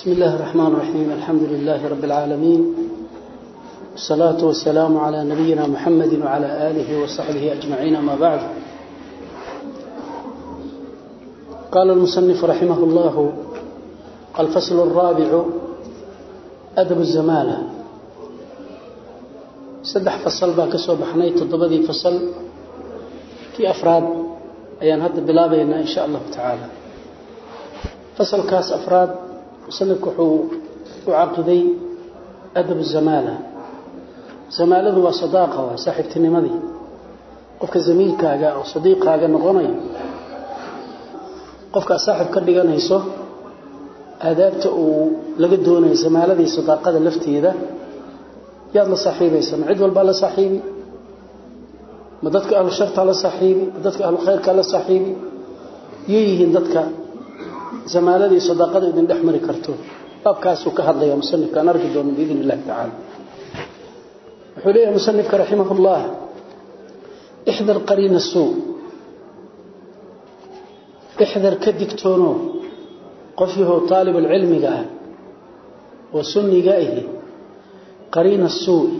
بسم الله الرحمن الرحيم الحمد لله رب العالمين والصلاة والسلام على نبينا محمد وعلى آله وصحبه أجمعين ما بعد قال المصنف رحمه الله الفصل الرابع أدب الزمالة سدح فصل باك سوى بحنيت تضبذي فصل في أفراد أيان هذا بلابينا إن شاء الله تعالى فصل كاس أفراد musanifku wuxuu u caqiday adab zamaala. Zamaaladu waa sadaaqa waa saaxiibtinimadii qofka zamiilkaaga oo sadiiqaaga noqonayo qofka saaxiib ka dhiganayso aadaabta uu laga doonayo zamaaladii sadaaqada lafteeda yaad la saaxiibaysa ma cid walbaa la saaxiibi. Ma dadka ahlu shartaa la saaxiibi ma dadka ahlu khayrkaa la saaxiibi. Yay yihiin dadka zamaaladii sadaaqada idin dhex mari karto. Baabkaasuu ka hadlaya musanifka aan arki doono biidn illahi tacaala wuxuu leeyahay musanifka raximah ullah ixdar qariina suu. Ixdar ka digtoono qof yahoo taalibulcilmiga ah oo sunniga ahi qariina suui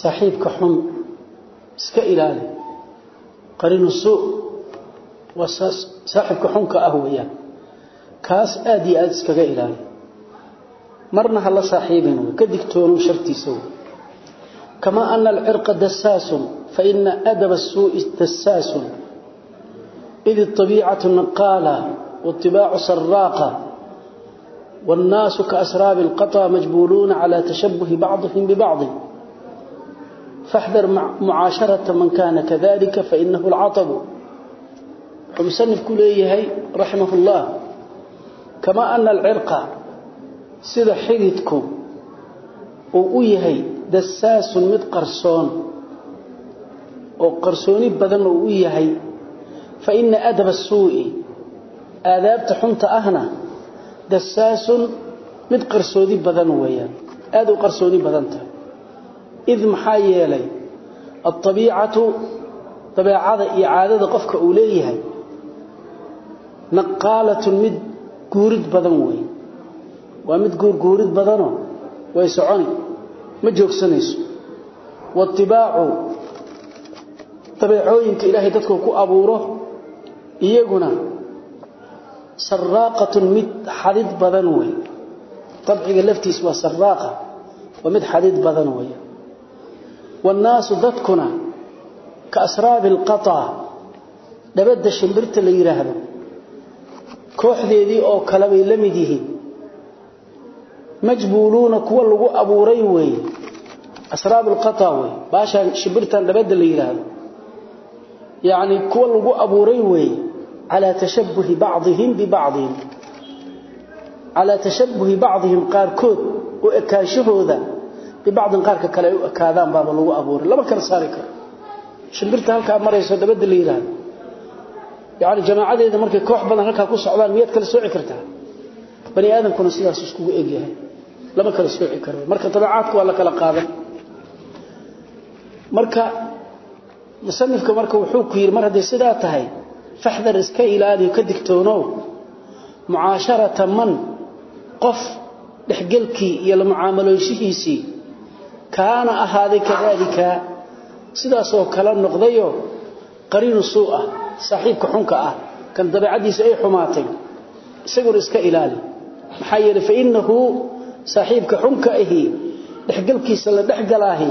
saaxiibka xun iska ilaali qariinu suu waa saaxibka xunka ah weeyaan kaas aad iyo aad iskaga ilaali marna ha la saaxiibin wey ka digtoonow shartiisa wey kamaa ana alcirqa dasaasun faina adaba asuu'i dasaasun id iطabiicatu naqaala waاطibaacu saraaqa wاnnaasu kaasraabi اlqaطى majbuuluuna calى tashabuhi bacضihim bibacضi faاxdar mucaasharata man kana kadalika fainahu اlcaطbu wuxuu musanifku leeyahay raximah ullah kamaa ana alcirqa sida xididku uu u yahay dasaasun mid qarsoon oo qarsooni badan uu u yahay fa ina adaba suu'i aadaabta xunta ahna dasaasun mid qarsooni badan weeyaan aada u qarsooni badan tahay id maxaa yeelay alطabiicatu dabeecada iyo caadada qofka uu leeyahay naqaalatun mid guurid badan wey waa mid guurguurid badanoo way soconi. Ma joogsanayso. Waatibaacu dabeecooyinka ilaahay dadku ku abuuro iyaguna saraaqatun mid xadid badan wey dabciga laftiis waa saraaqa waa mid xadid badan wey waannaasu dadkuna ka asraabi alqataa dhabadda shimbirta la yidhaahdo kooxdeedii oo kale bay la mid yihiin. Majbuuluuna kuwa lagu abuuray weeye. Asraab alqata wey baashaan shimbirtan dhabadda la yidhaahdo yacni kuwa lagu abuuray weeye. Calaa tashabuhi bacdihim bibacdihim. Calaa tashabuhi bacdihim qaarkood u ekaanshahooda bibacdin qaarka kale ay u ekaadaan baaba lagu abuuray. Lama kala saari karo. Shimbirta halkaa marayso dhabadda la yidhaahdo yani jamaacadeeda markay koox badan halkaa ku socdaan miyaad kala sooci kartaa? Bani aadamkuna sidaas iskugu egyahay lama kala sooci karo. Marka dabeecaadku waa la kala qaadan marka musanifka marka wuxuu ku yidhi mar hadday sidaa tahay faxdar iska ilaaliyo ka digtoonow. Mucaasharata man qof dhexgelkii iyo la mucaamaloyshihiisii kaana ahaaday kadaalika. Sidaasoo kala noqdayo qariinu suu ah saaxiibka xunka ah kan dabeecadiisa ay xumaatay isaguna iska ilaali. Maxaa yeelay fa innahu saaxiibka xunka ahi dhexgalkiisa la dhexgalaahi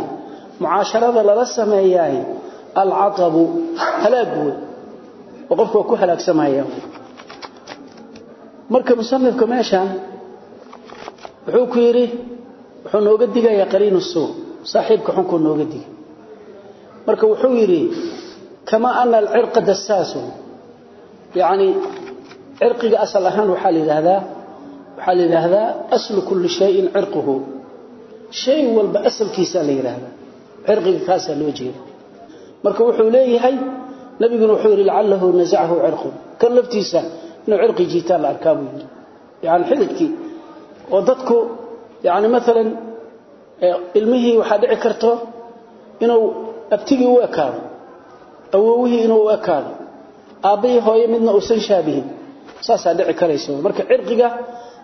mucaasharada lala sameeyaahi alcatabu halaag wey oo qofka waa ku halaagsamaya marka musanifka meeshan wuxuu ku yidhi wuxuu nooga digayaa qariinu suu saaxiibka xunkuu nooga digay marka wuxuu yidhi yacni cirqiga asal ahaan waxaa la yidhaahdaa waxaa la yidhaahdaa aslu kulli shayin cirquhu shay walba asalkiisaa la yidhaahdaa cirqiga kaasaa loo jeeda marka wuxuu leeyahay nabiguna wuxuu yidhi lacalahu nasacahu cirqun kan laftiisa inuu cirqi jiitaan la arkaa buu yidhi yani xididkii oo dadku yani maalan ilmihii waxaa dhici karto inuu abtigii u ekaado awowihii inuu u ekaado aabbihii hooye midna uusan shaabihin. Saasaa dhici karayso marka cirqiga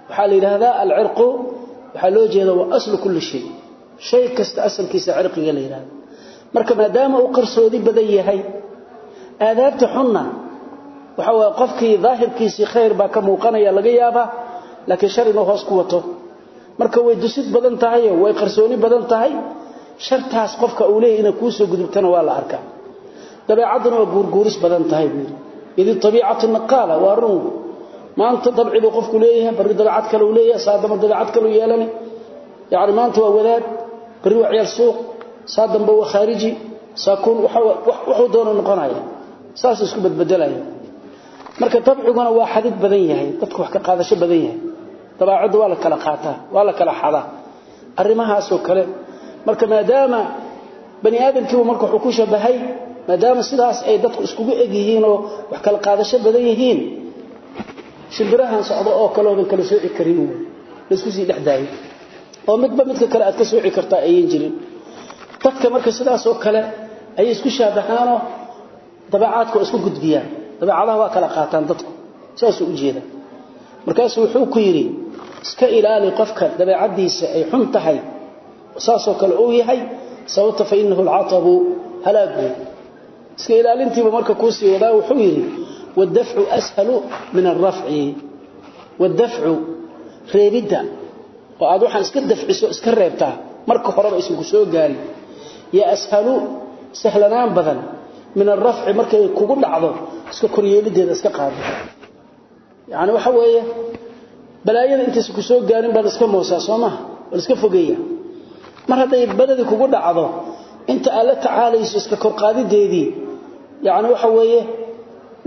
waxaa la yidhaahdaa alcirqu waxaa loo jeeda waa aslu kulli shay. Shay kasta asalkiisa cirqiga la yidhahda marka maadaama uu qarsoodi badan yahay aadaabta xunna waxa waa qofkii daahirkiisii khayr baa ka muuqanaya laga yaabaa laakiin shar inuu hoos ku wato. Marka way dusid badan tahay way qarsooni badan tahay shartaas qofka uu leeyahay inay kuu soo gudubtana waa la arkaa dabeecaduna waa guurguuris badan tahay buu yidhi. Tabiicatu naqaala waa run maanta dabcidu qofku leeyahay bari dabeecad kale uu leeyahay saadama dabeecad kale uu yeelani. Yani maanta waa wadaad bari waa ciyaal suuq saadamba waa khaariji saakuun wuxuu doono noqonaya. Saas isku badbedelaya marka dabciguna waa xadid badan yahay dadku wax ka qaadasho badan yahay. Dabeecaddu waa la kala qaataa waa la kala xadaa. Arrimahaasoo kale marka maadaama bani aadamkiibu marka wuxuu ku shabahay maadaama sidaas ay dadku iskugu eg yihiin oo wax kala qaadasho badan yihiin. Shimbirahan socdo oo kale oodan kala sooci karin wey la isku sii dhex daayo oo midba midka kale aad ka sooci kartaa ayan jirin. Dadka marka sidaasoo kale ayay isku shaabahaanoo dabeecaadka isku gudbiyaan. Dabeecadaha waa kala qaataan dadku. Saasuu u jeeda. Markaasuu wuxuu ku yidhi iska ilaali qofka dabeecaddiisa ay xun tahay. Saasoo kale uu yahay sababta fa inahu alcatabu halaagu iska ilaalintiiba marka kuu sii wadaa wuxuu yidhi waddafcu ashalu min alrafci waddafcu reebidda oo aad waxaan iska dafciso iska reebtaa marka horeba isinku soo gaari. Yaa ashalu sahlanaan badan min alrafci markay kugu dhacdo iska koryeelideeda iska qaado. Yani waxa weeye balaayada intaysa ku soo gaarin baad iska moosaa soo maha waad iska fogeeya mar hadday baladii kugu dhacdo inta aad la tacaalayso iska korqaadideedii yani waxa weeye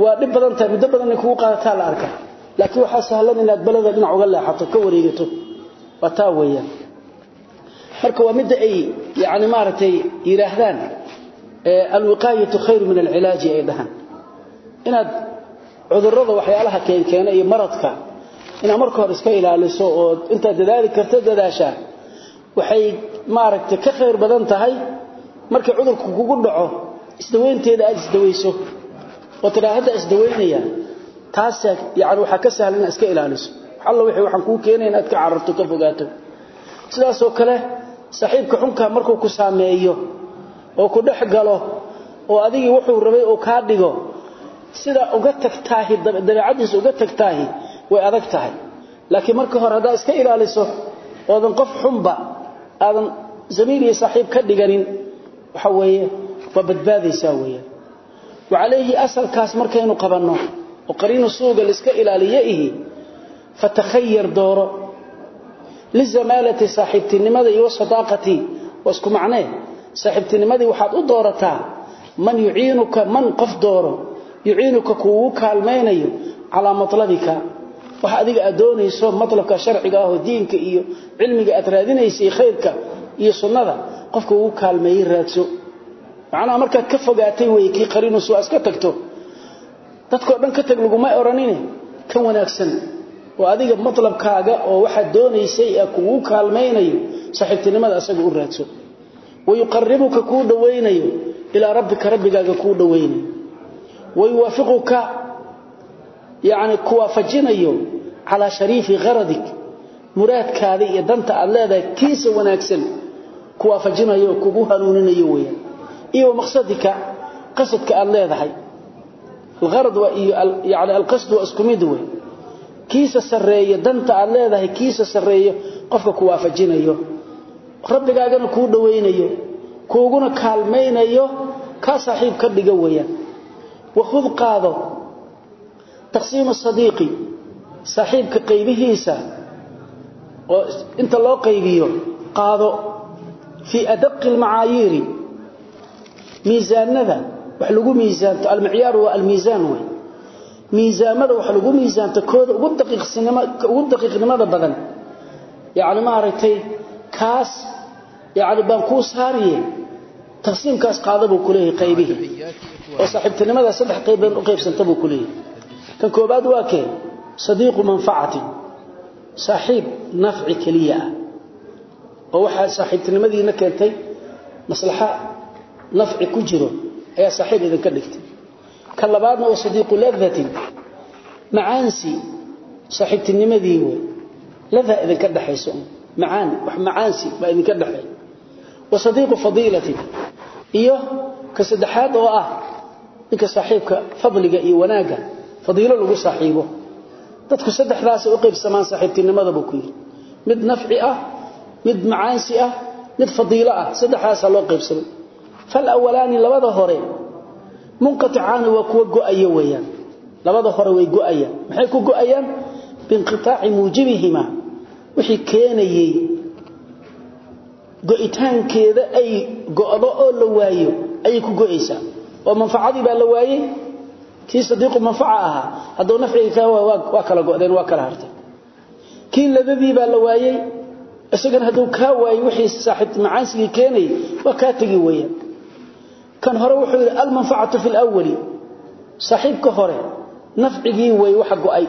waa dhib badan tahay muddo badan kugu qaadataa la arka laakiin waxaa sahlan inaad balada dhinac uga leexato ka wareegato. Waa weeyaan. Marka waa midda ay yani maaragtay yidhaahdaan alwiqaayatu khayru min alcilaaji ay inaad cudurrada waxyaalaha keenkeena iyo maradka inaad marka hore iska ilaaliso oo intaad dadaali karta dadaashaa waxay maaragtay ka khayr badan tahay. Markii cudurku kugu dhaco isdaweynteeda aad isdaweyso oo tidhaa hadda isdaweynaya taas yani waxaa ka sahlan iska ilaaliso. Alla wixii waxaan kuu keenaya inaad ka cararto ka fogaato. Sidaasoo kale saaxiibka xunka markuu ku saameeyo oo ku dhex galo oo adigii wuxuu rabay uu kaa dhigo sida uga tagtaahi dabeecadiisa uga tagtaahi way adag tahay. Laakiin marka hore haddaad iska ilaaliso oodan qof xunba aadan zamiil iyo saaxiib ka dhiganin waxa weeye waa badbaadaysaa weeyaan. Wacalayhi asalkaas markaynu qabanno oo qariinu suuga laiska ilaaliye ihi fatakhayar dooro. Lizamaalati saaxiibtinimada iyo wasadaaqati waa isku macnee? Saaxiibtinimadii waxaad u doorataa man yuciinuka man qof dooro. Yuciinuka kuugu kaalmaynayo calaa matlabika. Wax adiga aad doonayso matlabka sharciga ahoo diinka iyo cilmiga aad raadinaysa iyo khayrka iyo sunnada qofka ugu kaalmeeyey raadso macnaha markaad ka fogaatay wey kii qariinus waa iska tagto. Dadkao dhan ka tag laguma odhanine kan wanaagsan. Oo adiga matlabkaaga oo waxaad doonaysay ee kugu kaalmaynayo saaxiibtinimada asaga u raadso. Wayuqaribuka kuu dhawaynayo ilaa rabbika rabbigaaga kuu dhawaynayo wayuwaafiquka yani kuwaafajinayo calaa shariifi haradik muraadkaada iyo danta aad leedahay kiisa wanaagsan kuwaafajinayo kugu hanuuninayo weyaan iyo maqsadika qasadka aad leedahay. Alharad iyo yani alqasd waa isku mid wey kiisa sarreeyo danta aad leedahay kiisa sarreeyo qofka kuwaafajinayo rabbigaagana kuu dhawaynayo kuuguna kaalmaynayo kaa saaxiib ka dhiga weeyaan. Wakhud qaado taqsiimu sadiiqi saaxiibka qaybihiisa oo inta loo qaybiyo miisaanada wax lagu miisaanto. Almicyaar waa almiisaan wey miisaamada wax lagu miisaanto kooda ugu daqiiqnimada badan. Yani maaragtay kaas yani baan kuu saariye taqsiimkaas qaada buu ku leeyahay qaybihii oo saaxiibtinimada saddex qaybood u qaybsanta buu ku leeyahay. Kan koobaad waa kee? Sadiiqu manfacatin saaxiib nafci keliya ah. Oo waxaa saaxiibtinimadiina keentay maslaxa nafci ku jiro ayaa saaxiib idinka dhigtay. Kan labaadna waa sadiiqu ladatin macaansi saaxiibtinimadii wey ladaa idinka dhexayso macaan wax macaansi baa idinka dhexay wa sadiiqu fadiilati iyo ka saddexaad oo ah ninka saaxiibka fadliga iyo wanaagga fadiilo lagu saaxiibo. Dadku saddexdaas u qaybsamaan saaxiibtinimada buu ku yiri mid nafci ah mid macaansi ah mid fadiilo ah saddexdaas loo qaybsamay fal awwalani labada hore munqati'an wa kuwa go'aya weeyaan. Labada hore way go'ayaan. Maxay ku go'ayaan? Binqitaa'i mujibihima wixii keenayay go'itaankeeda ay go'do oo la waayo ay ku go'aysaa. Oo manfaacadii baa la waayay kii sadiiqu manfaca aha haduu nafciga ka waa kala go'deen waa kala hartay. Kii ladadii baa la waayay isagan haduu ka waayo waa kan hore wuxuu yiri al manfaatu fil awwali. Saaxiibka hore nafcigi way waxa go'ay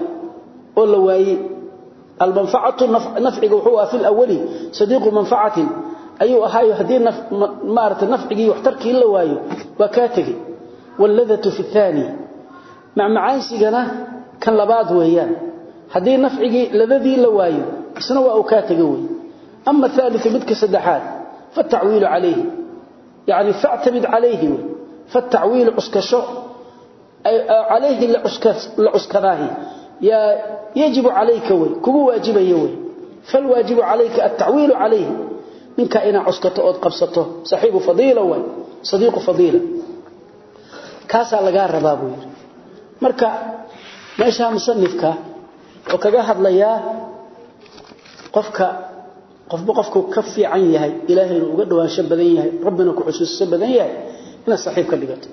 oo la waayay al manfaatu nafciga wuxuu ah fil awwali sadiqu manfaatin ayuu ahaayo haddii naf maarta nafcigi wax tarkii la waayo waa ka tagay waladatu fi thani macmacaansigana kan labaad weeyaan. Hadii nafcigi ladadii la waayo isna waa uu ka tagay way ama thalitha midka saddexaad fa ta'wilu alayhi yani fa'tamid alayhi fa ta'wil uskasho alayhi la ya yajibu alayka way kugu waajibayo way fal wajibu alayka at-ta'wil alayhi minka ina uskato oo qabsato. Sahibu fadila way sadiq fadila kaasa laga rabaa buu yiri marka meesha musannifka oo kaga hadlaya qofka qofba qofku ka fiican yahay ilaahay uu uga dhawaansho badan yahay rabbina ku xusuusto badan yahay ina saaxiib ka dhigato.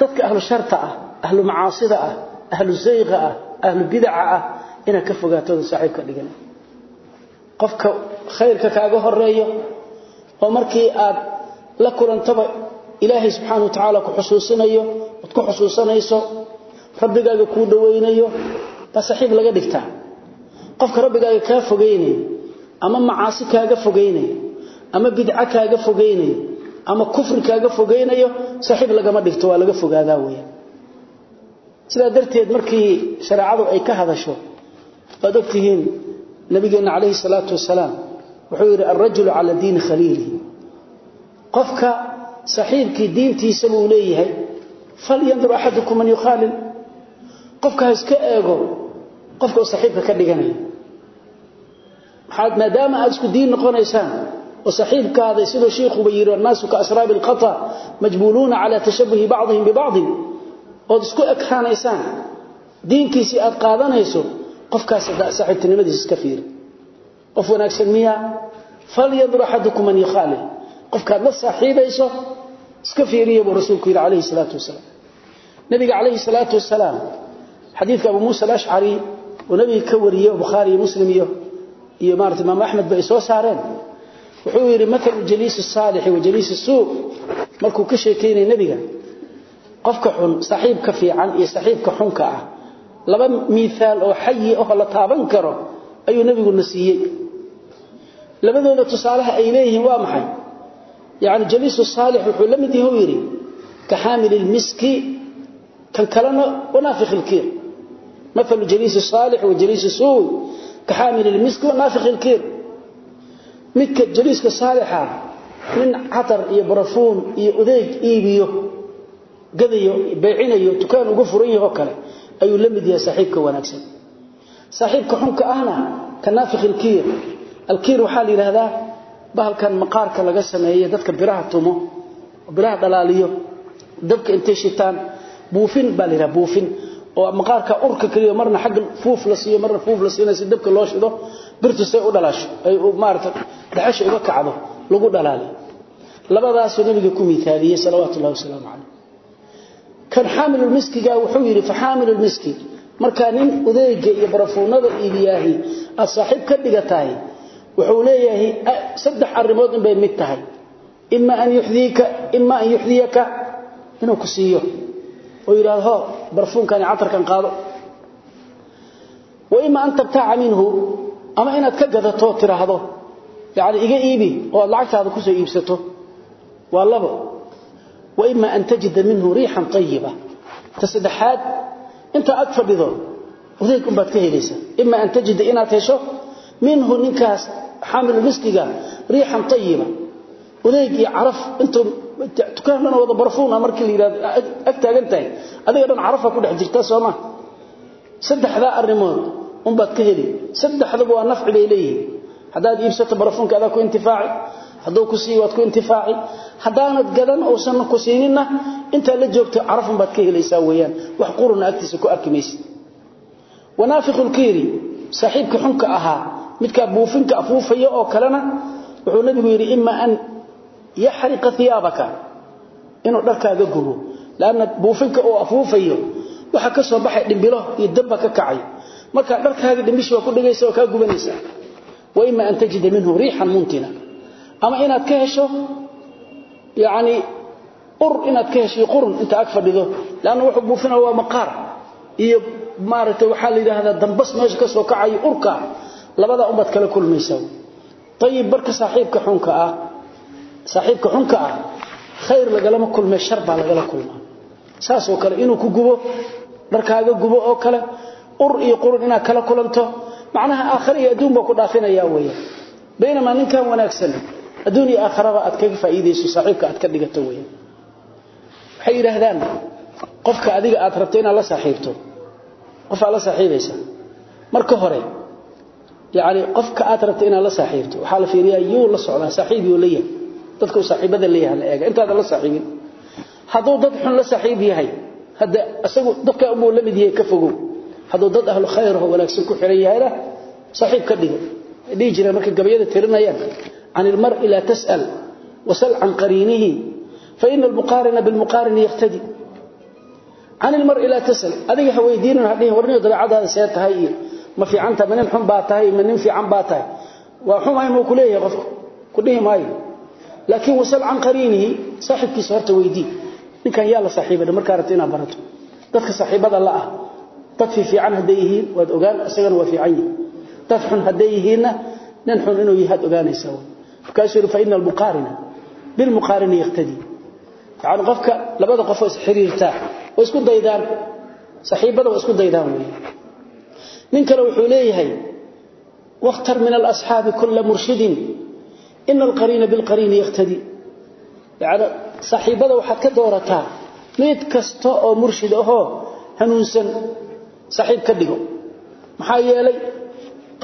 Dadka ahlu sharta ah ahlu macaasida ah ahlu zayqa ah ahlu bid'a ah ina ka fogaato saaxiib ka dhigan. Qofka khayrka kaaga horeeyo oo markii aad la kulantaba ilaahay subxaanahu wa ta'ala ku xusuusinayo ku xusuusanayso rabbigaaga ku dhaweynayo ba saaxiib laga dhigtaa. Qofka rabbigaaga ka fogeynayo ama macaasi kaaga fogeynayo ama bidca kaaga fogeynayo ama kufri kaaga fogeynayo saaxiib lagama dhigto waa laga fogaadaa weeyaan. Sida darteed markii shariicadu ay ka hadasho baad ogtihiin nabigeena calayhi salaatu wasalaam wuxuu yidhi alrajulu cala diini khaliilihi. Qofka saaxiibkii diintiisa buu leeyahay falyandur axadukum man yukhaalil. Qofka iska eego qofka uu saaxiibka ka dhiganayo maxaad maadaama aad isku diin noqonaysaan oo saaxiibkaada sidoo sheekhuba yiri naasu ka asraabil qata majbuluuna ala tashabbuhi ba'dihim bi ba'd oo isku ekaanaysaan diinkiisi aad qaadanayso qofkaas saaxiibtinimadiisa iska fiiri. Qof wanaagsan miya falyandur axadukum man yukhaalil qofka la saaxiibayso iska fiiriyo buu rasuulku yiri calayhi salaatu wasalaam. Nabiga calayhi salaatu wasalaam xadiidka abu muusa al-ash'ari oo nabiga ka wariyay bukhari iyo muslim iyo iyo maartay imaam ahmed bay soo saareen wuxuu yiri mathal jaliis salih wa jaliis suu markuu ka sheekeynay nabiga qofka xun saaxiibka fiican iyo saaxiibka xunka ah laba miisaal oo xayi oo la taaban karo ayuu nabigu nasiiyay labadooda tusaalaha ay leeyihiin waa maxay يعني جليس الصالح وحلمد هو يري كحامل المسك كان كلنا ونافخ الكير مثل جليس الصالح وجليس السوء كحامل المسك ونافخ الكير مك جليس الصالحة من عطر يبرفون يؤذيك إيبيو قذيو بيعينيو تكان وقفريه وكلا أي لمد يا صاحبك ونكسب صاحبك حنك أهنا كنافخ الكير الكير وحالي لهذا bahalkan maqaarka laga sameeyay dadka biraha tumo biraha dhalaaliyo dabka intay shitaan buufin balira buufin oo maqaarka urka kaliya marna xaq fuuf la siiyo marna fuuf la siina si dabka loo shido birtu say u dhalaasho ay maarta dhaxasho uga kacdo lagu dhalaali labadaas nabiga ku miithaaliyay salawaatu allah wasalaamu alayhi kan xaamilul miskiga wuxuu yiri fa xaamilul miski marka nin udeega iyo barafuunada iibiyaahi as saaxiib ka dhigataay wuxuu leeyahay saddex arimood in bay mid tahay. Imma an yuhdika imma an yuhdiyaka inuu ku siiyo oo yiraahdo barfuunkan atarkan qaado. Wa imma an tabta'a minhu ama inaad ka gadato tiraahdo. Yaani iga iibi oo lacagtaada ku soo iibsato. Waa labo. Wa imma an tajida minhu rihan tayyiba. Tasadxaad inta ag fadhido udayg umbaad ka helaysaa. Ima an tajida inaad hesho minhu ninkaas xaamil miskiga riixan tayiba udayg iyo caraf intuu dukaan dhan wada barfuuna markii la yidhahdo ag adiga dhan carafa ku dhex jirta soo ma? Saddexdaa arrimood unbaad ka heli. Saddexdaba waa nafci bay leeyihiin. Haddaad iibsato barfuunka adaa ku intifaaci. Hadduu ku sii waad ku intifaaci. Haddaanad gadan uusan ku siininna intaad la joogto carafun baad ka helaysaa weeyaan. Wax quruna agtiisa ku arki maysid. Wanaafiqu lkiiri saaxiibka xunka ahaa midkaa buufinka afuufaya oo kalena wuxuu nabigu yidhi ima an yaxriqa iyaabaka inuu dharkaaga gubo. Lanna buufinka uu afuufayo waxa ka soo baxay dhimbilo iyo damba ka kacay. Marka dharkaaga dhimbishi waa ku dhigaysa oo kaa gubanaysa wa ima an tajida minhu riixan muntina. Ama inaad ka hesho yani ur inaad ka hesho qurun inta ag fadhido. Lanna wuxuu buufina waa maqaar. Iyo maaragtay waxaa la yidhaahdaa dambas meesha ka soo kacayo saaxiibka xunka ah khayr lagalama kulme shar baa lagala kulmaa. Saasoo kale inuu ku gubo dharkaaga gubo oo kale ur iyo qurun inaad kala kulanto macnaha aakhare iyo ku dhaafinaya weya baynamaa ninkan wanaagsan adduun iyo aakharaba aad kaga faa'iidayso saaxiibka aad ka dhigato weya waxay yidhaahdaan qofka adiga aad rabto inaad la saaxiibto qof aad la saaxiibaysa marka hore yani qofka aad rabto inaad la saaxiibto waxaa la fiiriyaa yuu la socdaa saaxiib leeyahay dadka uu saaxiibada leeyahay la eega. Intaadan la saaxiibin hadduu dad xun la saaxiib yahay hadda isagu dadka umuu la mid yahay ka fogow. Hadduu dad ahlu khayr oo wanaagsan ku xiran yahayna saaxiib ka dhigo. Dhihi jireen marka gabayada tirinayaan can ilmar'i laa tas'al wasal can qariinihi faina almuqaarina bilmuqaarini yahtadi can ilmar'i laa tas'al adiga ha weydiinin ha dhihin warniyo dabeecadaada see tahay iyo ma fiicanta ma nin xun baa tahay ma nin fiican baa tahay. Waa xumahay muu ku leeyahay qofku? Ku dhihi maayo laakiin wasal can qariinihi saaxiibkiisa horta weydii ninkan yaa la saaxiibada markaa rabta inaad barato. Dadka saaxiibada la ah dad fiican hadday yihiin waad ogaan isagana waa fiican yihiin dad xun hadday yihiinna nin xun inuu yahaad ogaanaysaa markaasuu yidhi faina almuqaarina bilmuqaarini yahtadii yani qofka labada qofoo isxiriirtaa way isku daydaan saaxiibada waa isku daydaan wey nin kale wuxuu leeyahay wakhtar min alasxaabi kula murshidin ina alqariina bilqariini yahtadii yani saaxiibada waxaad ka doorataa mid kasta oo murshid ahoo hanuunsan saaxiib ka dhigo maxaa yeelay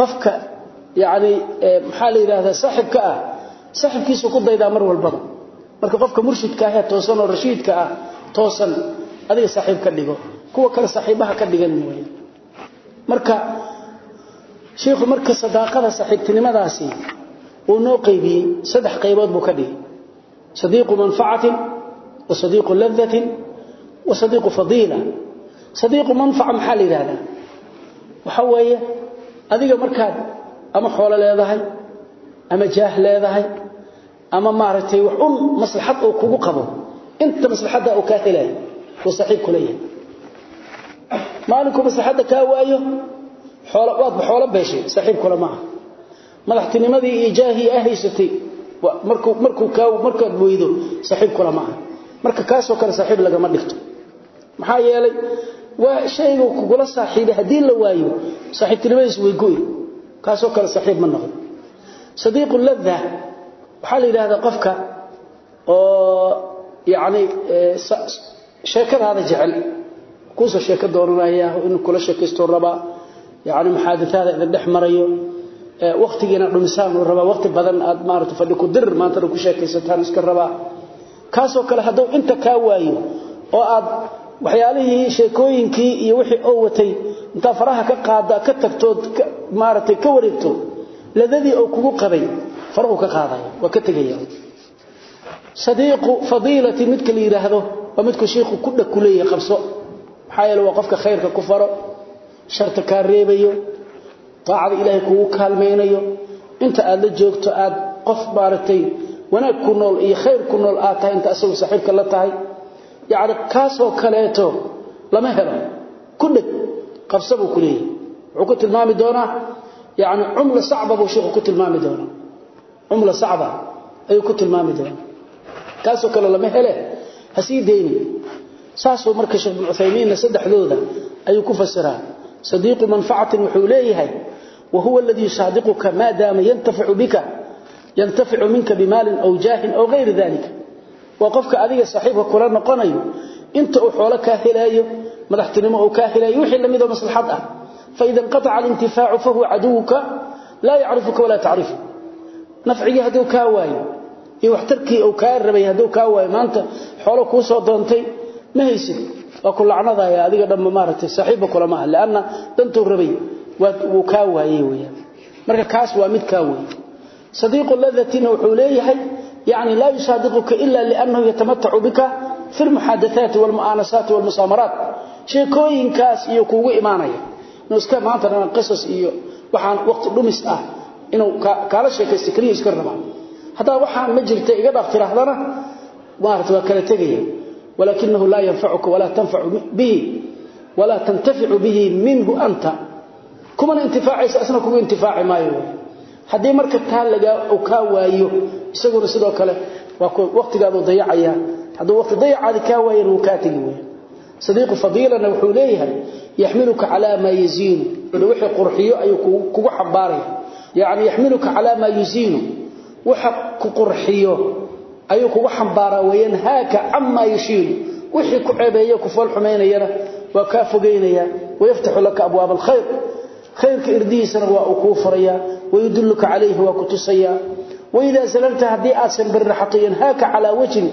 qofka yani maxaa la yidhaahdaa saaxibka ah saaxibkiisu ku daydaa mar walbaba marka qofka murshidka ahee toosan oo rashiidka ah toosan adiga saaxiib ka dhigo kuwa kale saaxiibaha ka dhigan mooye marka shiikhu noo qaybiyey saddex qaybood buu ka dhigay. Sadiiqu manfacatin wa sadiiqu ladatin wa sadiiqu fadiila. Sadiiqu manfaca maxaa la yidhahdaa waxa weeye adiga markaad ama xoolo leedahay ama jaah leedahay ama maaragtay wax un maslaxad uu kugu qabo inta maslaxadda uu kaa helaayo uu saaxiib ku leeyahay. Maalinkuu maslaxadda kaa waayo xoolo waadba xoolo beeshay saaxiib kule maaha madaxtinimadii iyo jaahii a haysatay. Markaad weydo saaxiib kule maaha marka kaasoo kale saaxiib lagama dhigto. Maxaa yeelay waa shaygu kugula saaxiibay haddii la waayo saaxiibtinimadiisu way goy kaasoo kale saaxiib ma noqdo sadiiqu ladda waxaa la yidhaahdaa qofka oo yacni sheekadaada jecel. Kuusoo sheeko dooranaya inuu kula sheekaystuu rabaa yacni muxaadataada idin dhex marayo wakhtigiina dhumisaan uu rabaa wakhti badan aad maarata fadhi ku dir maantana ku sheekaysataan iska rabaa. Kaasoo kale hadduu inta kaa waayo oo aad waxyaalihii sheekooyinkii iyo wixii oo watay intaa faraha ka qaada ka tagtood maaragtay ka wareegto ladadii oo kugu qabay farahu ka qaadaya waa ka tegaya. Sadiiqu fadiilati midka la yidhaahdo waa midku shiikhu ku dhaku leeyahay qabso. Maxaa yeele waa qofka khayrka ku faro sharta kaa reebayo daacada ilaahay kugu kaalmaynayo. Inta aad la joogto aad qof maaragtay wanaag ku nool iyo khayr ku nool aad tahay inta asagu saaxiibka la tahay. Yacni kaasoo kaleeto lama helo. Ku dheg qabsa buu ku leeyahay. Wuxuu ku tilmaami doonaa yani cumla sacba buu sheikhu ku tilmaami doonaa. Cumla sacba ayuu ku tilmaami doonaa. Kaasoo kale lama hele ha وهو الذي يصادقك ما دام ينتفع بك ينتفع منك بمال أو جاه أو غير ذلك وقفك أذيك صاحبك كلا نقنيو انت أحولك كاهلايو مدحتنمه أو كاهلايو وحي لم يدو مصلحته فإذا انقطع الانتفاع فهو عدوك لا يعرفك ولا تعرفه نفعي هدو كاواي iyo waxtarkii oo ka rabay haduu ka waay maanta xoolo ku soo doontay ma haysid waa ku lacnadaaya adiga dhamma maaragtay saaxiibo kula ma laana dantu rabay wuu kaa waayey weyaan marka kaas waa mid kaa weeye sadiiqu ladatina wuxuu leeyahay yani laa yusaadiquka ila liannahu yatamatacu bika fi lmuxaadaaati wlmu'aanasaati wlmusaamaraat sheekooyinkaas iyo kuugu imaanaya. Inuu iska maantana qisas iyo waxaan waqti dhumis ah inuu kaala sheekaysta keliya iska rabaa haddaa waxaan ma jirta iga dhaaf tiraahdana maarata waa kala tegaya walaakinahu laa yanfacuka walaa tantaficu bihi minhu anta kumana intifaacaysa asna kugu intifaaci maayo. Haddii marka taa laga kaa waayo isaguna sidoo kale waa waqtigaadu dayacaya hadduu waqti dayacaadi kaa waayana wuu kaa tegi wey sadiiqu fadiilana wuxuu leeyahay yaxmiluka calaa maa yaziinu wixii qurxiyo ayuu kugu xambaaraya. Yacni yaxmiluka calaa maa yuziinu. Waxa ku qurxiyo ayuu kugu xambaaraa weeyaan haaka camaa yushiinu wixii ku ceebeeye ku xumaynayana waa kaa fogaynayaa wayaftaxu laka abwaaba alkhayr khayrka irdihiisana waa uu kuu furayaa wayudulluka calayhi waa ku tusayaa waidaa salalta haddii aadsan barin yanhaaka calaa wajhin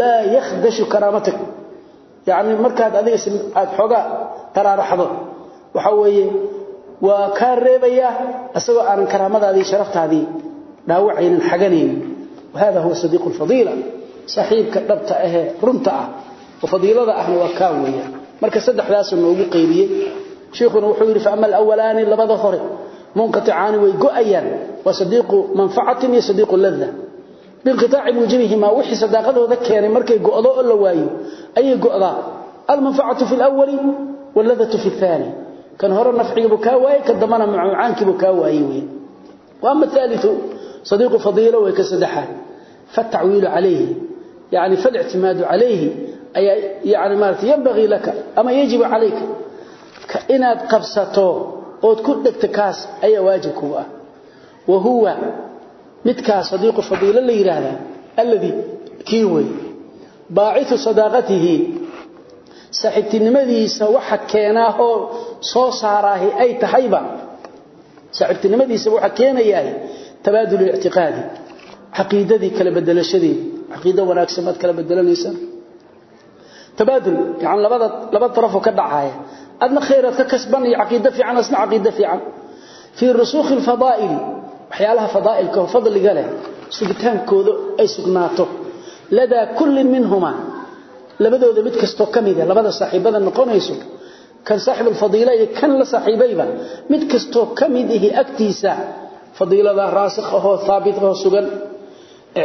laa yakhdashu karaamatak yacni markaad adiga aad xoogaa taraaraxdo waxa weeye waa kaa reebayaa isagoo aanan karaamadaadii sharaftaadii dhaawacaynin xaganaynin. Wahada huwa sadiiqu lfadiila saaxiibka dhabta ahee runta ah. Oo fadiilada ahna waa kaa weeya marka saddexdaasuu noogu qaybiyey sheekhuna wuxuu yiri fa amal awwalani labada hore munqati'an way go'ayaan. Wa sadiqu manfa'atin iyo sadiqu ladha binqita'i mujibihima wixii sadaqadooda keenay markay go'do oo la waayo ayay go'daa al manfa'atu fil awwali wal ladhatu fil thani kan hore nafcigu ka waay ka damana macaankigu ka waay weyn. Waama thalithu sadiqu fadila way ka sadaxa fa ta'wilu alayhi yani fal i'timadu alayhi ay yani ma yanbaghi laka ama yajibu alayka inaad qabsato ood ku dhegto kaas ayaa waajib kugu ah. Wa huwa midkaas sadiiqu fadiilo la yidhaahdaa alladii kii wey baaciu sadaaqatihi saaxiibtinimadiisa waxa keenaahoo soo saaraahi ay tahayba. Saaxiibtinimadiisaba waxaa keenayaa tabaadulu ictiqaadi caqiidadii kala bedelashadeedi caqiido wanaagsan baad kala bedelanaysaa. Tabaadul yani labada laba darafoo ka dhacaya adna khayraad ka kasban iyo caqiido fiican asna caqiido fiican fii rusuukhi alfadaa'ili waxyaalaha fadaa'ilka oo fadliga leh sugitaankooda ay sugnaato ladaa kulli minhumaa labadooda mid kastoo ka mida labada saaxiibada noqonayso kan saaxib alfadiila iyo kan la saaxiibayba mid kastoo ka mid ihi agtiisa fadiilada raasikh ahoo haabit ahoo sugan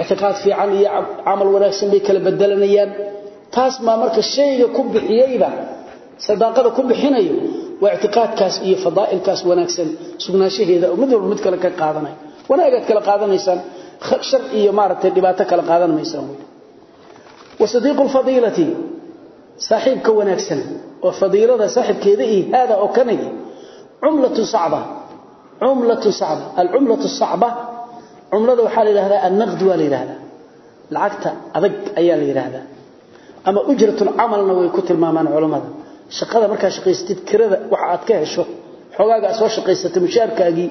ictiqaad fiican iyo camal wanaagsan bay kala bedelanayaan taas bixinayo waa i'tiqaadkaas iyo fadaa'ilkaas wanaagsan sugnaanshaheeda. Mid walba mid kale ka qaadanay. Wanaagad kala qaadanaysaan. Shar iyo maartay dhibaato kala qaadanaysan wasadiiq alfadilati saaxiibka wanaagsan oo fadiilada saaxiibkeeda ii hada oo kanay umlatu sa'ba umlatu sa'ba al-umlatu sa'ba umlada waxa la yiraahdaa an-naqd waa la yiraahdaa lacagta adag ayaa la yiraahdaa ama ujratul amalna way ku tilmaamaan culimada shaqada marka shaqaystid kirada waxa aad ka hesho xogaaga soo shaqaysatay mushaarkaagi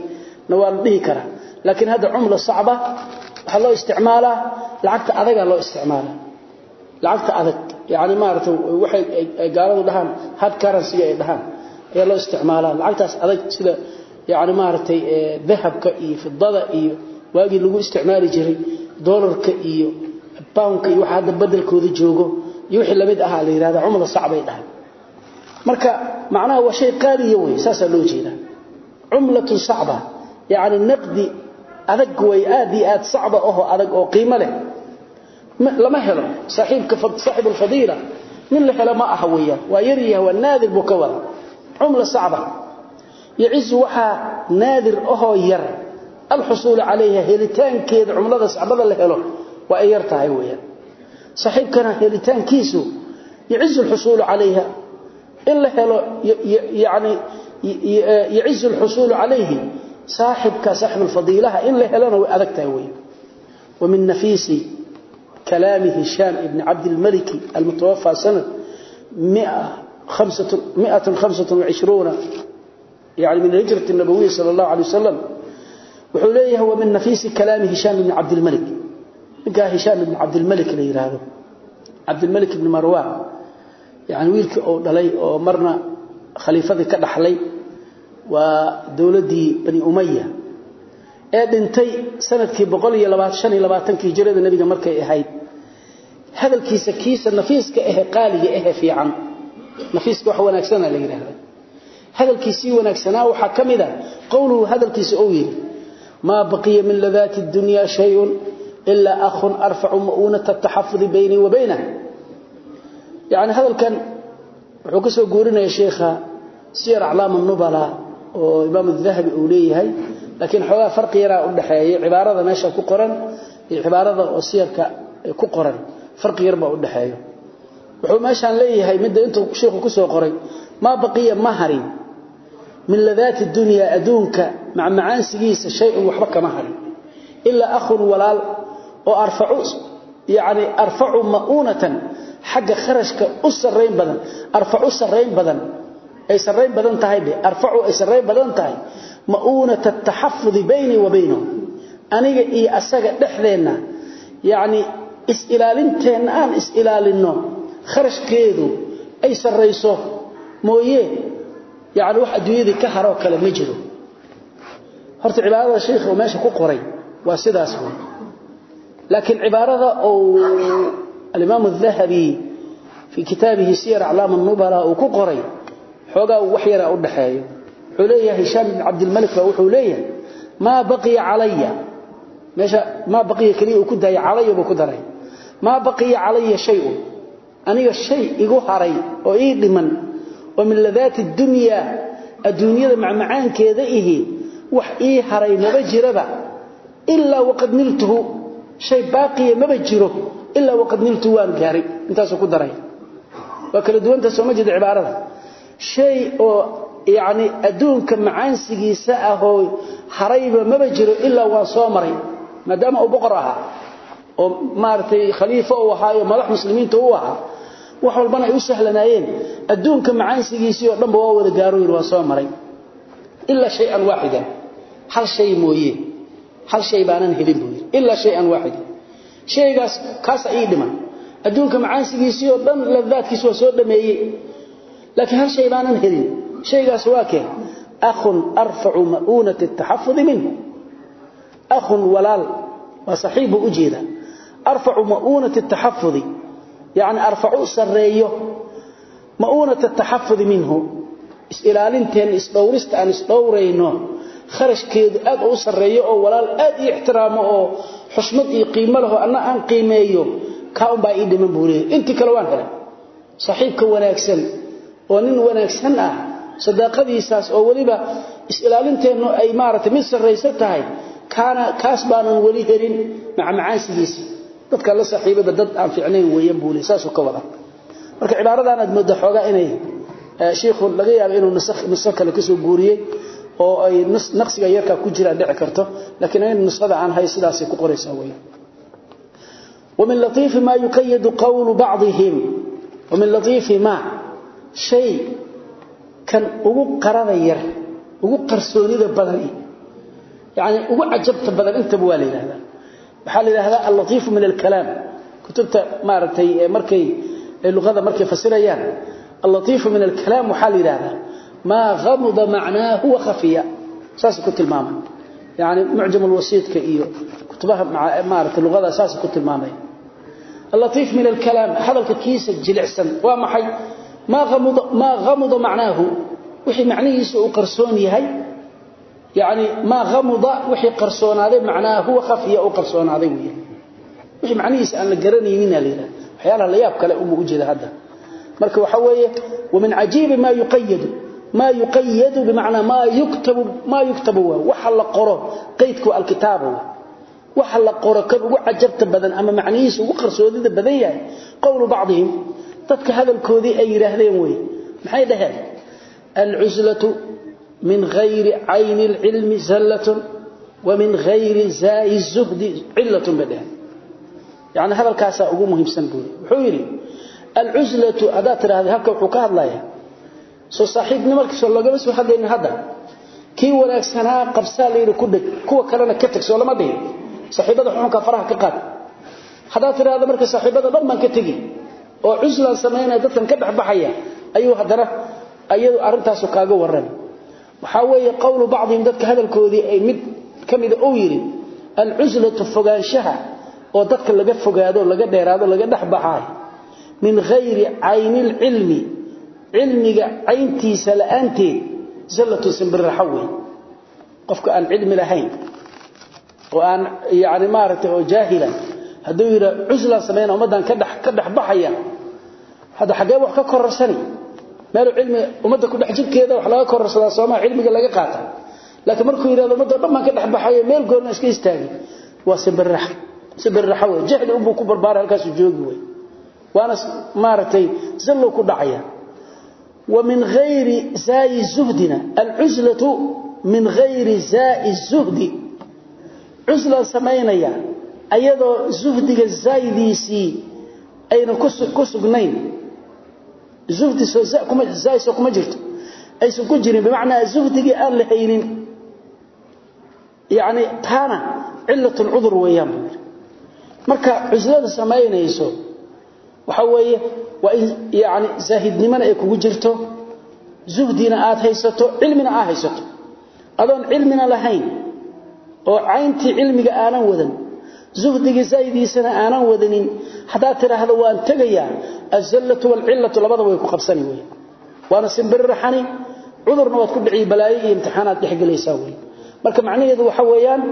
nawal dhihi kara laakiin hada umla sacba waxa loo isticmaalaa lacagta adaga loo isticmaalaa. Lacagta adag yaani maarto waxay gaaladu dhahan hard currency ay dhahan ayaa loo isticmaalaa. Lacagtaas adag sida yaani maartay dahabka iyo fidada iyo waagi lagu isticmaali jiray dollarka iyo poundka iyo waxa hada bedelkooda joogo iyo wixii la mid ah la yiraahdo umla sacbay dhahan marka macnaha waa shay qaaliya wey saasaa loo jeeda cumlatun sacba yani naqdi adag way aad iyo aad sacba aho adag oo qiimo leh. Lama helo. Saaxiibka saaxibu lfadiila nin la helo ma aha weeyaan. Waa yaryaha waa naadir buu ka wada cumla sacba yacizu waxaa naadir ahoo yar alxusuulu calayha helitaankeeda cumlada sacbada la helo waa ay yar tahay weeyaan. Saaxiibkana helitaankiisu yacizu alxusuulu calayha in la helo yani yaciz e, alxusuulu calayhi saaxibka saaxibulfadiilaha in la helona way adag tahay wey wamin nafiisi kalaami hishaam ibni cabdilmaliki almutawafaa sanad miat hamsa waishruuna yani min hijrat nabawiyi sala allahu alay wasalam wuxuu leeyahay wamin nafiisi kalaami hishaam ibni cabdilmalik. Ninkaa hishaam ibni cabdilmalik la yidhaahdo cabdilmalik ibni marwaan yani wiilkii uu dhalay oo marna khaliifadii ka dhaxlay waa dowladdii bani umaya ee dhintay sannadkii qyoaaaaaaankii hijrada nebiga markay ahayd. Hadalkiisa kiisa nafiiska ahe qaaliga ahe fiican. Nafiiska wax wanaagsana la yidhaahda hadalkiisii wanaagsanaa waxaa ka mid a qowluhu hadalkiisa ou yidhi maa baqiya min ladaati اdunyaa shayun ilaa akhun arfacu ma'uunata taxafudi baynii wa baynah yani hadalkan wuxuu ka soo guurinaya sheekha siyar aclaam an-nubala oo imaam az-zahabi uu leeyahay. Laakiin xogaa farqi yara u dhaxeeyo cibaarada meesha ku qoran iyo cibaarada oo siyarka ku qoran farqi yar baa u dhaxeeyo. Wuxuu meeshan leeyahay mid intuu sheekhu ku soo qoray ma baqiya mahari min ladati dunya adunka ma'a macaansigiisa shay waxba kama harin. Illa akhun walaal oo arfa'u yani arfa'u ma'unatan xagga kharashka u sareyn badan arfacu sareyn badan ay sareyn badan tahay be arfacu ay sareyn badan tahay maunata tahaffuz bayni wa bayno. Aniga iyo asaga dhaxdeena yaani is ilaalinteena aan is ilaalino kharashkeedu ay sareyso mooye yaani wax adduunyada ka haro kale ma jiro. Horta cibaarada sheekhu alimaam dahabi fii kitaabihi siyar aclaam nubala uu ku qoray xoogaa uu wax yaraa ah u dhaxeeyo. Wuxuu leeyahay hishaam ibn cabdilmalik baa wuxuu leeyahay maa baqiya calaya meesha maa baqiya keliya uu ku daayay calaya buu ku daray. Maa baqiya calaya shay-un? Aniga shay igu haray oo ii dhiman oo min ladaati dunyaa adduunyada macmacaankeeda ihi wax ii haray maba jiraba ilaa waqad niltuhu shay baaqiya maba jiro ilaa waqad niltu waan gaaray. Intaasuu ku daray. Waa kala duwantaa sooma jeeda cibaarada. Shay oo yacni adduunka macaansigiisa ahoo harayba maba jiro ilaa waan soo maray. Maadaama uu boqor ahaa oo maaragtay khaliifo u ahaayo madax muslimiinta u ahaa wax walbana ay u sahlanaayeen. Adduunka macaansigiisii oo dhanba waa wada gaarooyin waa soo maray. Ilaa shay-an shaygaas kaas ay dhiman. Adduunka macaansigiisii oo dhan ladaadkiisu waa soo dhameeyay laakiin hal shay baanan helin. Shaygaas waa kee? Akhun arfa'u ma'unat at-tahaffuz minhu. Akhun walal wa sahibu ujeeda arfa'u ma'unat at-tahaffuz yani arfa'u sarreeyo ma'unat at-tahaffuz minhu. Isilaalinteen isdowrista aan isdowrayno kharashkeedu aad u walaal ii xushmad iyo qiimo leh ana aan qiimeeyo ka un baa ii dhiman buulay intii kale waan helay. Saaxiibka wanaagsan oo nin wanaagsan ah sadaqadiisaas oo waliba is-ilaalinteenu ay maaragtay mid sarraysan tahay kaana kaas baanan wali helin maca macaansigiisa dadka la saaxiibada dad aan fiicnayn weeyaan buulay saasuu ka wada marka cibaaradan aad moodaa xoogaa inay sheekhu laga yaabo inuu nusakh kale ka soo guuriyey oo ay naqsiga yarka ku jira dhici karto laakiin ay nusxada aan hay sidaas ku qoraysaa way ومن لطيف ما يقيد قول بعضهم ومن لطيف ما شيء كان ugu qarada yar ugu qarsoonida badan يعني ugu ajabta badan inta waa leeyahay waxa leeyahay al-latif min al-kalam kutubta maartay markay luqada markay fasirayaan al-latif min al-kalam waxa leeyahay maa amuda macnaahu waaiya saas ku tilmaama yani mucjam wasiidka iyo kutubaha maarata luada saas ku tilmaamay alatiif min alkalaam hadalka kiisa jilicsan waa maxay? Maa amuda macnaahu wixii macnihiisa uu qarsoon yahay? Yani maa amuda wixii qarsoonaaday macnaahu waaiya u qarsoonaaday w wii macnihiisa aan la garanayninaa layihaha waxyaalaha layaab kale uma ujeeda hadda. Marka waxa weeye wamin cajiibi maa yuqayadu ما يقيد بمعنى ما يكتب ما يكتب وحل قره قيدك الكتاب وحل قره كان ugu cajabta badan ama macnihiisu ugu qarsoodida badan yahay qowl baadhim dadka hadalkoodii ay yiraahdeen way maxay dhaheen alcuzlatu min ghayri ayni alilmi zallatun wa min ghayri zaa'i zuhdi cillatun bay dhaheen yani hadalkaasaa ugu muhiimsan buuri wuxuu yidhi alcuzlatu haddaad tidhahda halka wuxuu ka hadlayaa soo saaxiibnimarkiisoo lagama soo hadlaynin hadda. Kii wanaagsanaa qabsaa layidhi ku dheg kuwa kalena ka teg soo lama dhihin saaxiibada xunka faraha ka qaad. Haddaad tidhahda marka saaxiibada dhan ka tegi oo cuslan samaynaya dadkan ka dhexbaxaya ayuu haddana ayadu arrintaasu kaaga warrami waxaa weeye qowlu bacdihim dadka hadalkoodii ay mid ka mida uu yidhi alcuslatu fogaanshaha oo dadka laga fogaado laga dheeraado laga dhexbaxaay min hayri cayni lcilmi cilmiga cayntiisa la'aanteed zallatu simbirraxo wey qofka aan cilmi lahayn oo aan yani maaragtay oo jaahilan hadduu yidha cuslan samayna ummaddan ka dhex ka dhexbaxaya hadda xaggee wax ka kororsani meel cilmi ummadda ku dhex jirkeeda wax laga kororsadaa soomaa cilmiga laga qaata. Laakiin markuu yidhahdo ummadda dhan baan ka dhexbaxayo meel goorna iska istaagi. Waa simbirrax simbirraxo wey jahli unbuu ku barbaaray halkaasuu joogi wey waana maaragtay zallow ku dhacaya ومن غير زاي زهدنا العزلة من غير زاء الزهد عزلة سمينيا أيضا زهدك الزايديسي أين كسقنين زهد زاي سوق مجرد أي سوق جرين بمعنى زهدك آل لحينين يعني تانا علة العذر ويام marka cuslada sameeynayso waxa weeye waa in yani zaahidnimona ay kugu jirto. Zuhdina aad haysato cilmina aad haysato. Adoon cilmina lahayn oo cayntii cilmiga aanan wadan zuhdiga zaayidiisana aanan wadanin haddaad tidhaahdo waan tegayaa azallatu waalcillatu labadaba way ku qabsani wey waana simbiri raxani cudurna waad ku dhici balaayo iyo imtixaanaad dhexgelaysaa wey marka macnaheedu waxa weeyaan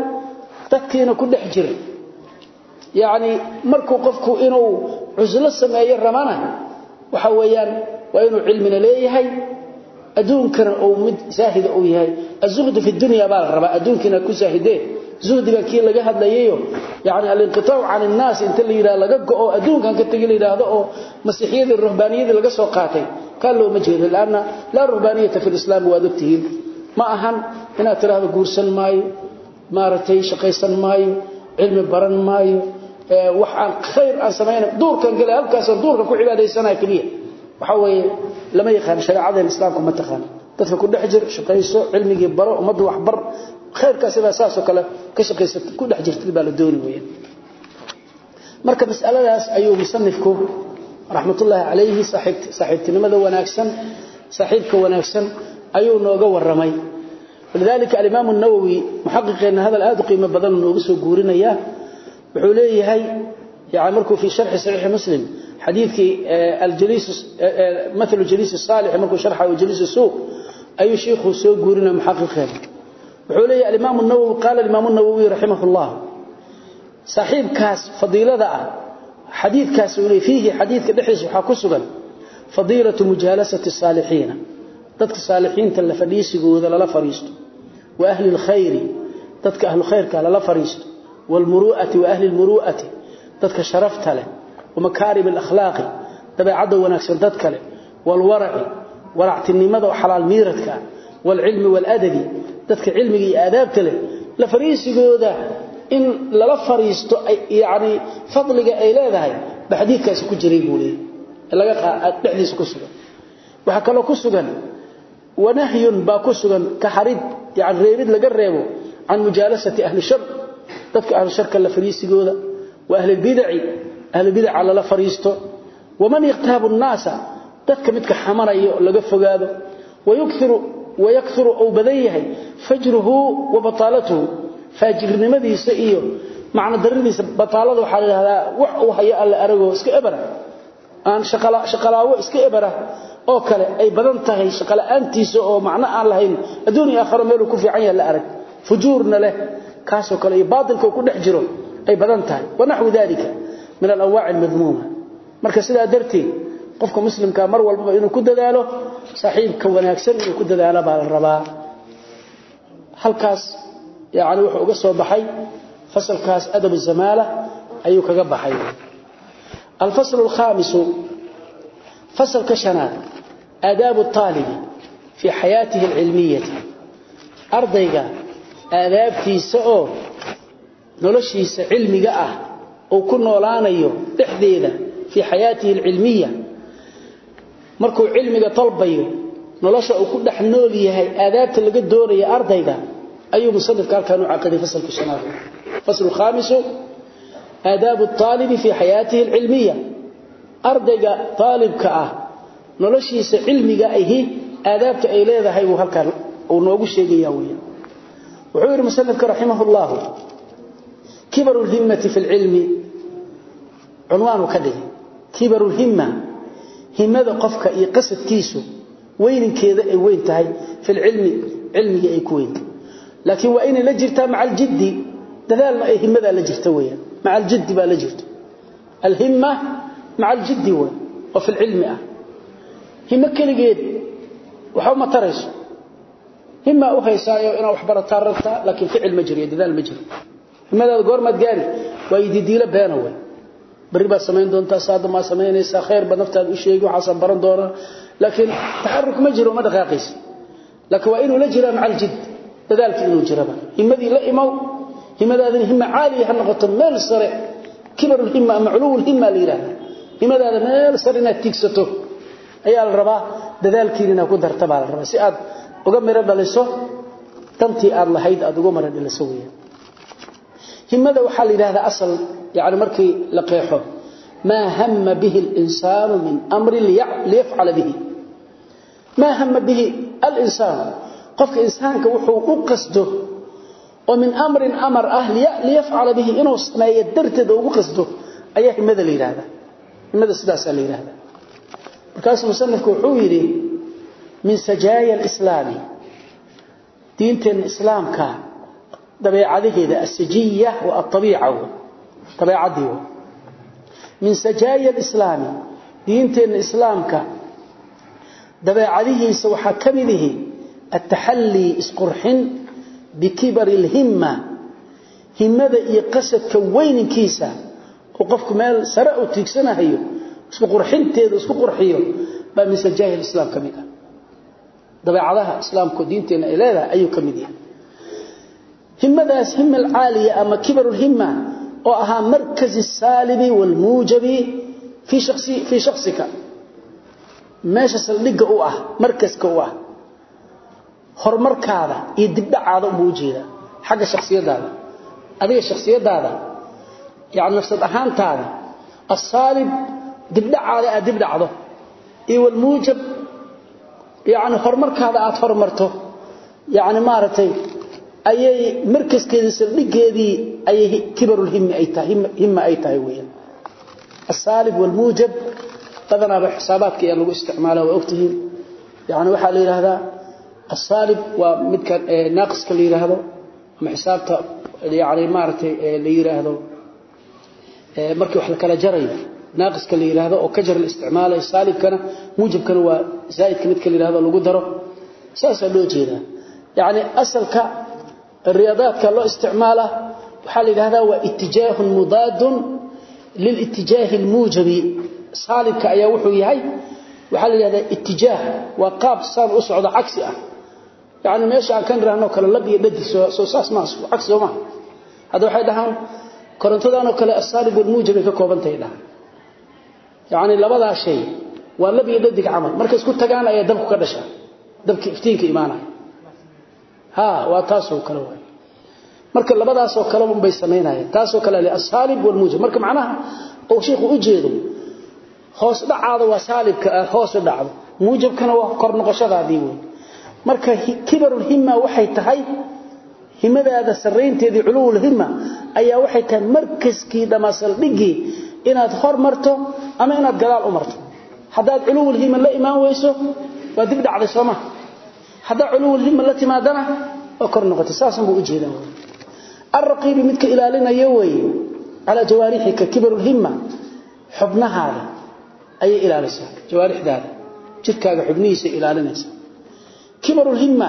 dadkiina ku dhex jira. Yacni markuu qofku inuu cuslo sameeyo ramana. Waxa weeyaan waa inuu cilmina leeyahay adduunkana uu mid zaahid uu yahay. Azuhdu fi dunya baa raba adduunkina ku zaahidee zuhdiga kii laga hadlayayo yani al-inqitaac 'an an-nas inta la yiraahdo laga go'o adduunkan ka tagi la yiraahdo oo masiixiyada ruhbaaniyada laga soo qaatay. Kan loo majeedo laana la ruhbaaniyada fi islam waa dogtihiin ma ahan inaad tiraahdo guursan maayo maaratay shaqaysan maayo cilmi baran maayo waxaan khayr aan sameeyay duurkan galay halkaas duurka ku cibaadeysanay kaliya waxa way lama yaqaan shariicada islaamku ma taqaan. Dadka ku dhex jir shaqeyso cilmiga baro umada wax bar khayrkaas baa saas oo kale ka shaqeysa ku dhex jirtid baa la dooni weeyaan. Marka mas'aladaas ayuu musannifku raxmatullaahi calayhi saaxiibtinimada wanaagsan saaxiibka wanaagsan ayuu nooga waramay lidaalika alimaamu nawowi muxaqiqeenna hadal aada u qiimo badan nooga soo guurinayaa wuxuu leeyahay yani markuu fi sharxi saxiixi muslim xadiidkii eh, eh, eh, mathalu jaliisi saalixi markuu sharxayo jaliisi suuq ayuu sheikhuu soo guurina muxaqiqeen. Wuxuu leeyahay alimaam nawowi qaala alimaamu nawowi raximah saaxiibkaas fadiilada ah xadiidkaas uu leey fiihi xadiidka dhexdiisa waxaa ku sugan fadiilatu mujaalasati saalixiina dadka saalixiinta la fadhiisigooda lala fariisto wa ahli lkhayri dadka ahlu lala fariisto والمروءة وأهل المروءة تدك شرفت له ومكارم الأخلاق تبعد ونكسن تدك له والورع ورعت النمذ وحلال ميرتك والعلم والأدب تدك علمي آدابت له لفريسي قودا إن للفريست يعني فضلك أي لا ذهي بحديث كاس كجريبوا لي لقى بحديث كسوغا وحكى له كسوغا ونهي با كسوغا كحريد يعني ريبد لقريبه عن مجالسة أهل الشر dadka ahlu sharka la fariisigooda wa ahli bid'i ahli bid'a la fariisto. Waman yaqtabu an-nasa dadka midka xamarayo laga fogaado. Wayukthiru wayakthuru aw badayahay fajruhu wa batalatuhu fajirnimadiisa iyo macna daradiisa batalada waxa la yiraahdaa wax uu hayo alla arago iska ebara. Aan shaqala shaqalaawo iska ebara oo kale ay badan tahay shaqalaantiisa oo macna aan lahayn adduunyo aakhiro meel ku fiican yahay la arag. Fujuurna leh kaasoo kale iyo baatilka uu ku dhex jiro ay badan tahay. Wanaxwu dalika min alawaaci almadmuuma. Marka sidaa darteed qofka muslimkaa mar walbaba inuu ku dadaalo saaxiibka wanaagsan inuu ku dadaalo baa la rabaa. Halkaas yani wuxuu uga soo baxay fasalkaas adabu zamaala ayuu kaga baxay. Alfasl alkhaamisu fasalka shanaad aadaabu aalibi fii xayaatihi alcilmiyati. Ardayga aadaabtiisa oo noloshiisa cilmiga ah uu ku noolaanayo dhexdeeda fii xayaatihi alcilmiya markuu cilmiga dalbayo nolosha uu ku dhex nool yahay aadaabta laga doonaya ardayga ayuu musanifka halkan u caqiday fasalka shanaad faslu khaamisu aadaabu taalibi fii xayaatihi alcilmiya. Ardayga taalibka ah noloshiisa cilmiga ahi aadaabta ay leedahay buu halkan uu noogu sheegaya weeyaan wuxuu yidhi musanifka raximahullah kibaru lhimmati fi lcilmi cunwaanu ka dhigay kibaru lhimma himmada qofka iyo qasadkiisu weyninkeeda ay weyn tahay fi lcilmi cilmigii ay ku weyntahay laakiin waa inay la jirtaa maca aljiddi dadaalna ay himmadaa la jirta weeyaan maca aljiddi baa la jirto. Alhimma maca aljiddi oo fi lcilmi ah. Himmo keligeed waxa uma tarayso himmaa u haysaayo inaad wax barataa rabtaa laakiin ficil ma jiro dadaal ma jiro. Himmadaada goormaad gaari waa ididiilo beena wey bari baad samayn doontaa saada maa samaynaysaa khayr baad naftaada u sheegi waxaasaan baran doonaa. Laakiin taxaruk ma jiro ma dhaqaaqaysa. Laakiin waa inuu la jiraa maca aljid dadaalkii inuu jiraba. Himmadii la imow himmadaadana himma caaliya ha noqoto meel sare. Kibarulhimma ama culuwulhimma la yidhahda himmadaada meel sare inaad tiigsato ayaa la rabaa dadaalkiina inaad ku darta baa la rabaa. Si aad uga miro dhaliso dantii aad lahayd aad uga miro dhaliso weeyaan. Himmada waxaa la yidhahdaa asal yani markii la qeexo maa hama bihi اlinsaanu min amrin liyafcala bihi. Maa hama bihi alinsaan qofka insaanka wuxuu u qasdo oo min amrin amar ah liyafcala bihi inuu sameeyo darteed ugu qasdo ayaa himmada la yidhahdaa himmada sidaasaa la yidhahdaa markaasuu musanifku wuxuu yidhi min sajaaya alislaami. Diinteenna islaamka dabeecadaheeda asajiya wa aabiica dabeecadii min sajaaya alislaami diinteenna islaamka dabeecadihiisa waxaa ka mid ihi ataxallii isqurxin bikibari alhimma himmada iyo qasadka weyninkiisa oo qofku meel sare u tiigsanahayo isku qurxinteeda isku qurxiyo baa min sajaaya alislaam ka mid ah dabeecadaha islaamku diinteenna ay leedahay ayuu ka mid yahay. Himmadaas hima alcaaliya ama kibarulhimma oo ahaa markazi saalibi waalmuujabi fii shaksika meesha saldhigga u ah markaska u ah horumarkaada iyo dibdhacaada ubuu u jeedaa xagga shaksiyadaada adiga shaksiyadaada yani nafsad ahaantaada asaalib dibdhacaada aad dibdhacdo iyo walmuujab yani horumarkaada aad horumarto yani maaragtay ayay markaskeedii saldhigeedii ayay kibarulhimmi ay tahay weeyaan. Asaalib walmuujab badanaaba xisaabaadka ayaa lagu isticmaala waa ogtihiin. Yani waxaa la yidhaahdaa asaalib waa midka naaqiska la yidhaahdo ama xisaabta yani maaragtay la yidhaahdo markii wax la kala jarayo naaqiska la yidhaahdo oo ka jar la isticmaalayo saalibkana muujabkana waa zaa'idka midka la yidhahdo lagu daro. Saasaa loo jeedaa. Yani asalka riyaadaadka loo isticmaala waxaa la yidhahdaa waa itijaahun mudaadun lilitijaahi almuujabi. Saalibka ayaa wuxuu yahay waxaa la yidhahdaa itijaah waa qaab saan u socdo cagsi ah. Yani meesha aan ka nirahnoo kale lab iyo dhadi soo saas maa cagsi soo maha hadda waxay dhahaan korontadanoo kale asaalib walmuujab ay ka koobantahay dhahaan yani labadaa shay waa lab iyo dhadig camal. Markay isku tagaan ayaa dabku ka dhashaa dabki iftiinka imaanaya. Waa taasoo kale waay. Marka labadaasoo kale unbay samaynayeen taasoo kale le asaalib walmuujab marka macnaha uu sheikhu u jeedo hoos dhacaada waa saalibka ah hoos u dhacdo. Muujabkana waa kor noqoshadaadii wey marka kibarulhimma waxay tahay himadaada sarraynteedii culuwulhimma ayaa waxay tahay markaskii dhammaasaldhiggii inaad hor marto ama inaad gadaal u marto. Haddaad culuwulhimma la imaan weyso waa dib dhacday sooma haddaad culuwulhimma la timaadana waa kor noqotay. Saasunbuu u jeedaa. Alraqiibi midka ilaalinaya weeye calaa jawaarixika kibarulhimma xubnahaada ayay ilaalisaa. Jawaarixdaada jirkaaga xubnihiisa ilaalinaysa kibarulhimma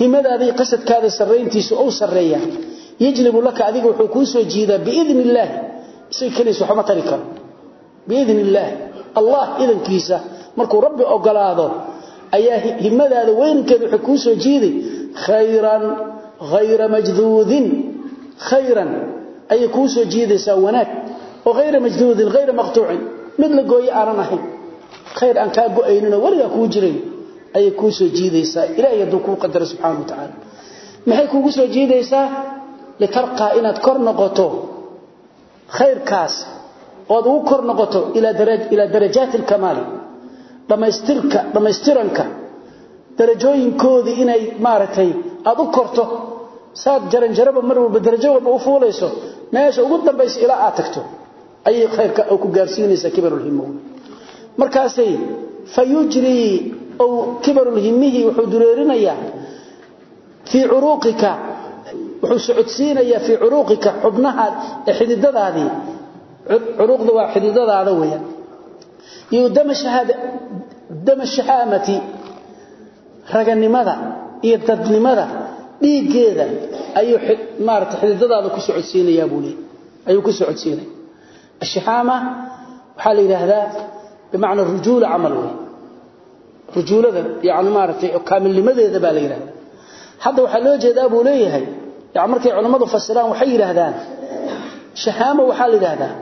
himadaadii qasadkaada sarrayntiisu ou sarreeya yajlibu laka adiga wuxuu kuu soo jiidaa biidni illaahi isaga keliis waxma tari karo biidni illaahi allah idankiisa markuu rabbi ogolaado ayaa himadaada weynkeeda wuxuu kuu soo jiiday khayran ghayra majduudin. Khayran ayay kuu soo jiidaysaa wanaag. Oo ghayra majduudin ghayra maqtuucin. Mid la gooyo aanan ahayn. Khayr aan kaa go'ayninoo weligaa kuu jiray. Ayay kuu soo jiidaysaa ilaahay hadduu kuu qadaro subxaana wa tacaala. Maxay kuugu soo jiidaysaa kor noqoto ood ugu kor noqoto ilaa darajaati alkamaali dhammaystirka dhammaystiranka darajooyinkoodii inay maaragtay aada u korto saad jaranjaraba mar walba darajo walba u meesha ugu dambaysa ilaa aad tagto. Ayay khayrka ku gaarsiinaysaa kibarulhimo markaasay fayujrii ow kibarulhimihi wuxuu dureerinayaa fii curuuqika wuxuu socodsiinayaa fii curuuqika xubnaha ee xididadaadii curuuqda waa xididadaada weeyaan. Iyo dama shahaamati raganimada iyo dadnimada dhiiggeeda ayuu maarata xididadaada ku socodsiinayaa buu leey ayuu ku socodsiinaya ashahaama waxaa la yidhaahdaa bimacna rujuula camal wey rujuulada yani maaragtay kaamilnimadeeda baa la yidhahdaa hadda waxaa loo jeedaa buu leeyahay yani markay culammadu fasiraan waxay yidhaahdaan shahaama waxaa la yidhaahdaa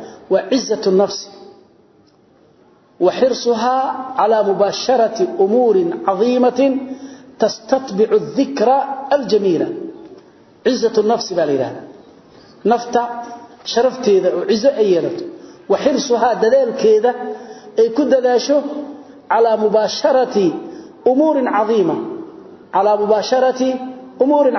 cizatu nafsi wa xirsuhaa calaa mubaasharati umuurin cadiimatin tastatbicu adikra aljamiila cizatu nafsi baa la yidhahdaa. Nafta sharafteeda oo cizo ay yeelato wa xirsuhaa dadaalkeeda ay ku dadaasho calaa mubaasharati umuurin cadiima calaa mubaasharati umuurin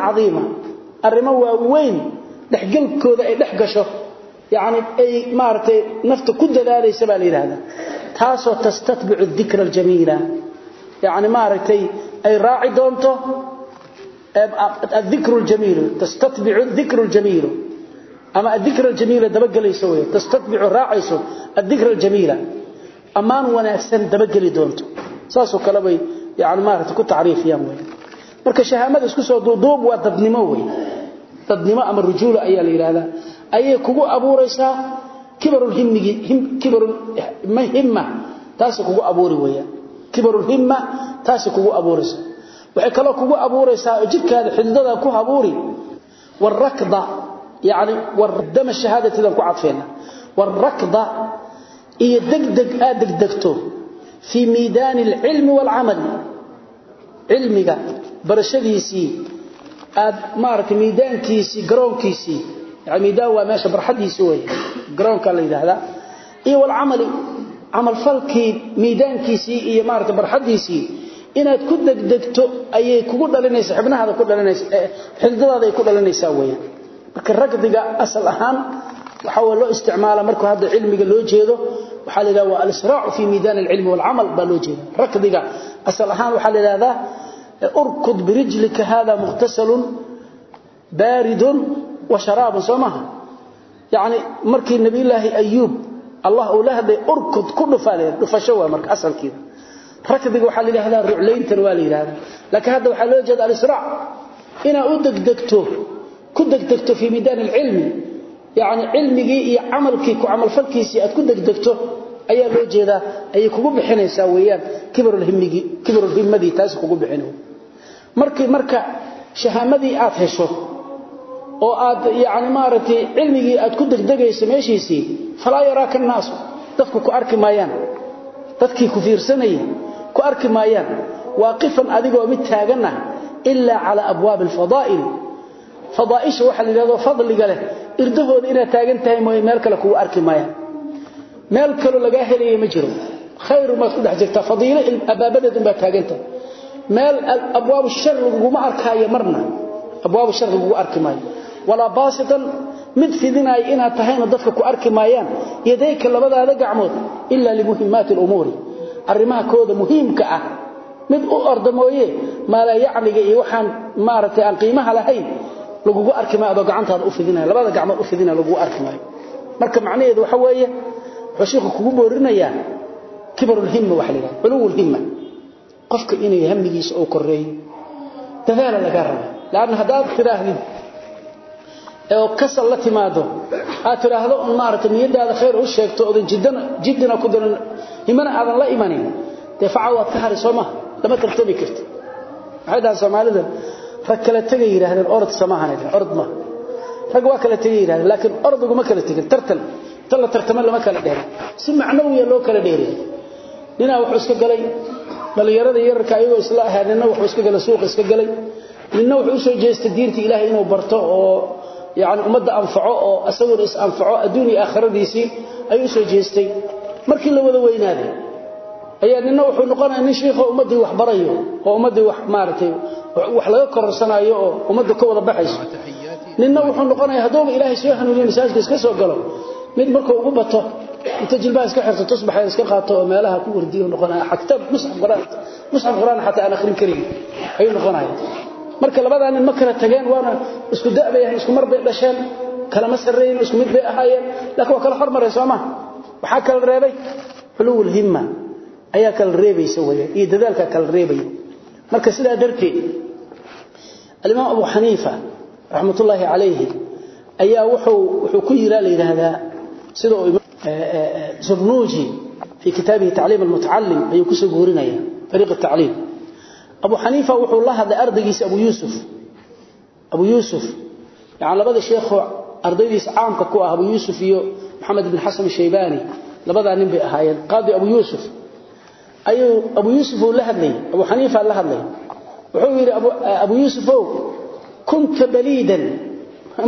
maaragtay nafta ku dadaalaysa baa la yidhaahdaa taasoo tastatbicu dikra aljamiila. Yacni maaragtay ay raaci doonto adikru ljamiilu tastatbicu dikru ljamiilu ama adikra aljamiila dabagelayso wey tastatbicu raacayso adikra aljamiila. Ammaan wanaagsan dabageli doonto. Saasoo kale bay yani maaragtay ku tacriifiyaan wey marka shahaamada isku soo duuduub waa dadnimo wey dadnimo ama rujuula ayaa la yidhaahdaa ayay kugu abuuraysaa kibarulhimma taasay kugu abuuri weeyaan. Kibarulhimma taasay kugu abuuraysaa waxay kaloo kugu abuuraysaa oo jidhkaada xididada ku habuuri warakda yani dama shahaadatidan ku cadfeena warakda iyo degdeg aad degdegto fii miidaani alcilmi waalcamali cilmiga barashadiisii aad maaragtay miidaankiisii garoonkiisii yani miidaan waa meesha barxadiisii wey garoonka la yidhaahdaa. Iyo walcamali camalfalkii miidaankiisii iyo maaragtay barxadiisii inaad ku degdegto ayay kugu dhalinaysaa xibnahaada ku dhalinaysa xididadaada ay ku dhalinaysaa weeyaan marka ragdiga asal ahaan waxaa loo isticmaala markuu hadda cilmiga loo jeedo waxaa la yidhahda waa alisraacu fi miidaan alcilmi walcamal baa loo jeeda rakdiga asal ahaan waxaa la yidhahdaa urkud birijlika hada mukhtasalun baaridun wa sharaabun soo maaha yacni markii nabiyullaahi ayuub allah uu la hadlay urkud ku dhufaale dhufasho waa marka asalkiida rakdiga waxaa la yidhahdaa ruclayntan waa la yidhahdaa laakiin hadda waxaa loo jeeda alisraac inaad u degdegto ku degdegto fii miidaan alcilmi yacni cilmigii iyo camalkii ku camalfalkiisii aad ku degdegto ayaa loo jeedaa ayay kugu bixinaysaa weeyaan. Kibarulhimmigii kibarulhimmadii taasi kugu bixin markii marka shahaamadii aad hesho oo aad yacni maaragtay cilmigii aad ku degdegayso meeshiisii falaa yaraaka annaasu dadku ku arki maayaan. Dadkii ku fiirsanayay ku arki maayaan. Waaqifan adigoo mid taagan ah ilaa calaa abwaabi alfadaa'il fadaaisha waxaa la yidhahdo fadliga irdahooda inaad taagan tahay mooye meel kale kugu arki maayaan. Meel kaloo lagaa helaya ma jiro. Khayru maad ku dhex jirtaa fadiilo abaabadeed unbaad taagan tahay. Meel abwaabu shar laguguma arkaayo marna. Abwaabu shar lagugu arki maayo walaa baasitan mid fidinaaya inaad tahayna dadka ku arki maayaan yadayka labadaada gacmood ilaa limuhimaati alumuuri arrimaha kooda muhiimka ah mid u orda mooye maalaa yacniga iyo waxaan maaragtay aan qiimaha lahayn lagugu arki maayo adoo u fidinaya labada gacmood u fidinaya lagugu arki maayo. Marka macnaheedu waxa weeye wuxuu sheekhu kugu boorinayaa kibarulhimma waxa la yidhaha culuwulhimma qofka inay hamigiisa uu koreeyo dadaala lagaa raba laanna haddaad tidhaahdid oo kasal la timaado. Aad tidhaahdo un maaragtay niyadaada khayr u sheegto oodan jiddana jiddina ku daran himana aadan la imanin. Dee faca waad ka hari soo maha lama tartami karti maxay dhahaan soomaalida rag kala tegay yidhaahdeen orod samahanay orod ma. Rag waa kala tegay yidhahdeen laakiin orod uguma kala tegin tartan. Inta la tartamo lama kala dheerin. Si macnawiya loo kala dheerin ninaa wuxuu iska galay dhallinyarada yararka ayagoo isla ahaa wuxuu iska galay suuqa iska galay. Ninna wuxuu u soo jeestay diinta ilaahay inuu barto oo yani ummadda anfaco oo isaguna is anfaco adduun iyo aakhiradiisii ayuu u soo jeestay. Markii la wada weynaaday ayaa ninna wuxuu noqonaya nin shiikhoo ummaddii wax barayo oo ummaddii wax maaragtay wax laga kororsanaayo oo ummadda ka wada baxayso. Ninna wuxuu noqonaya hadduuba ilaahay soo hanuuniyo masaajidka iska soo galo. Mid markuu ugu bato inta jilbaha iska xirto tusbaxa iska qaato oo meelaha ku wardiyo noqonaya xagta musxaf quraan musxaf quraan xataa aan akhrin karin ayuu noqonaya marka labadaa nin ma kala tageen waana isku da'bayahan isku mar bay dhasheen kalama sarreeyin isku mid bay ahaayeen laakiin waa kala hormaray soo ma waxaa kala reebay xuluwul himma ayaa kala reebaysa weeye iyo dadaalka kala reebaya marka sidaa darteed alimaam abu xaniifa raxmatullaahi calayhi ayaa wuxuu wuxuu ku yiraa la yidhaahdaa sida uu zurnuuji في كتابه تعليم المتعلم أي كسو غورينيا طريق التعليم abu xaniifa wuxuu la hadlay ardaygiisa abu yuusuf abu yuusuf yani labada sheekoo ardaydiisa caamka ku ah abu yuusuf iyo maxamed ibn xasan shaybaani labadaa nin bay ahaayeen. Qaadi abu yuusuf ayuu abu yuusuf uu la hadlayay abu xaniifa la hadlay. Wuxuu yidhi abu yuusufow kunka baliidan.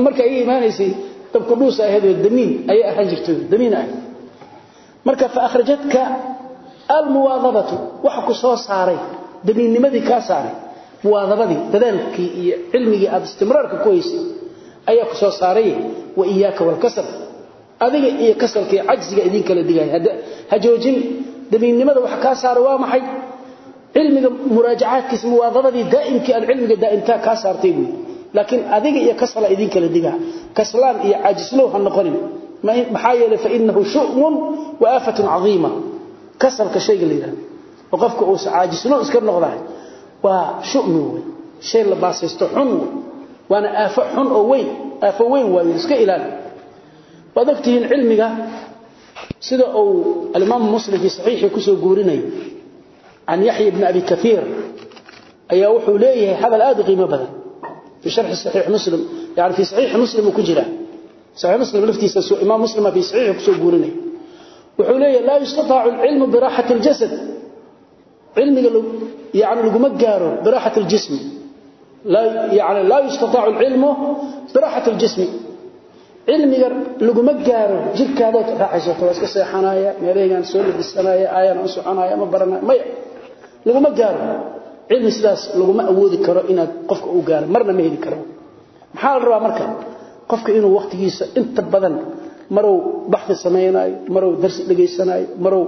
Marka ay imaanaysay dabka dhuus ahayd oo damiin ayay ahaan jirtay damiin ah damiinnimadii ka saaray muwadabadii dadaalkii iyo cilmigii aad istimraarka ku haysay ayaa ku soo saaray wa iyaaka wal kasal. Adiga iyo kasalkii ajziga idin kala digay ha joojin damiinnimada waxa ka saaray waa maxay? Cilmiga muraajacaadkiisa muwadabadii daa'imkii aad cilmiga daa'imta ka saartay buu laakiin adiga iyo kasala idin kala diga kaslaan iyo ajislow han noqonin. Maxaa yeelay fa innahu shu'mun wa aafatun cadiima. Kasalka shayga la yidhahdo oo qofka uu saajisno iska noqdahay waa shumi wey shay la baasaysto xun wey waana aafo xun oo weyn aafo weyn waayo iska ilaali waad ogtihiin cilmiga sida uu alimaamu muslim fii saxiixii ku soo guurinay can yaxya bni abi kaiir ayaa wuxuu leeyahay hadal aad u qiimo badan. Fii sharxi saxiix muslim yani fii saxiixi muslim uu ku jiraa saxiix muslim laftiisa imaam muslima fii saxiixi ku soo guurinay. Wuxuu leeyahay laa yustataacu alcilmu biraaxati اljasad علم يعني لغما غارو براحه الجسم لا يعني لا يستطاع العلم براحه الجسم علم لغما غارو جيركاده راحيسو iska seexanaya meereegan soo labisanaaya ayaan u soconaya ma barana ma laguma gaaro cilmi sidaas laguma awoodi karo inaad qofka u gaaro marna ma heli karo maxaa la rabaa marka qofka inuu waqtigiisa inta badan marow baxthi samaynayo marow darsi dhageysanayo marow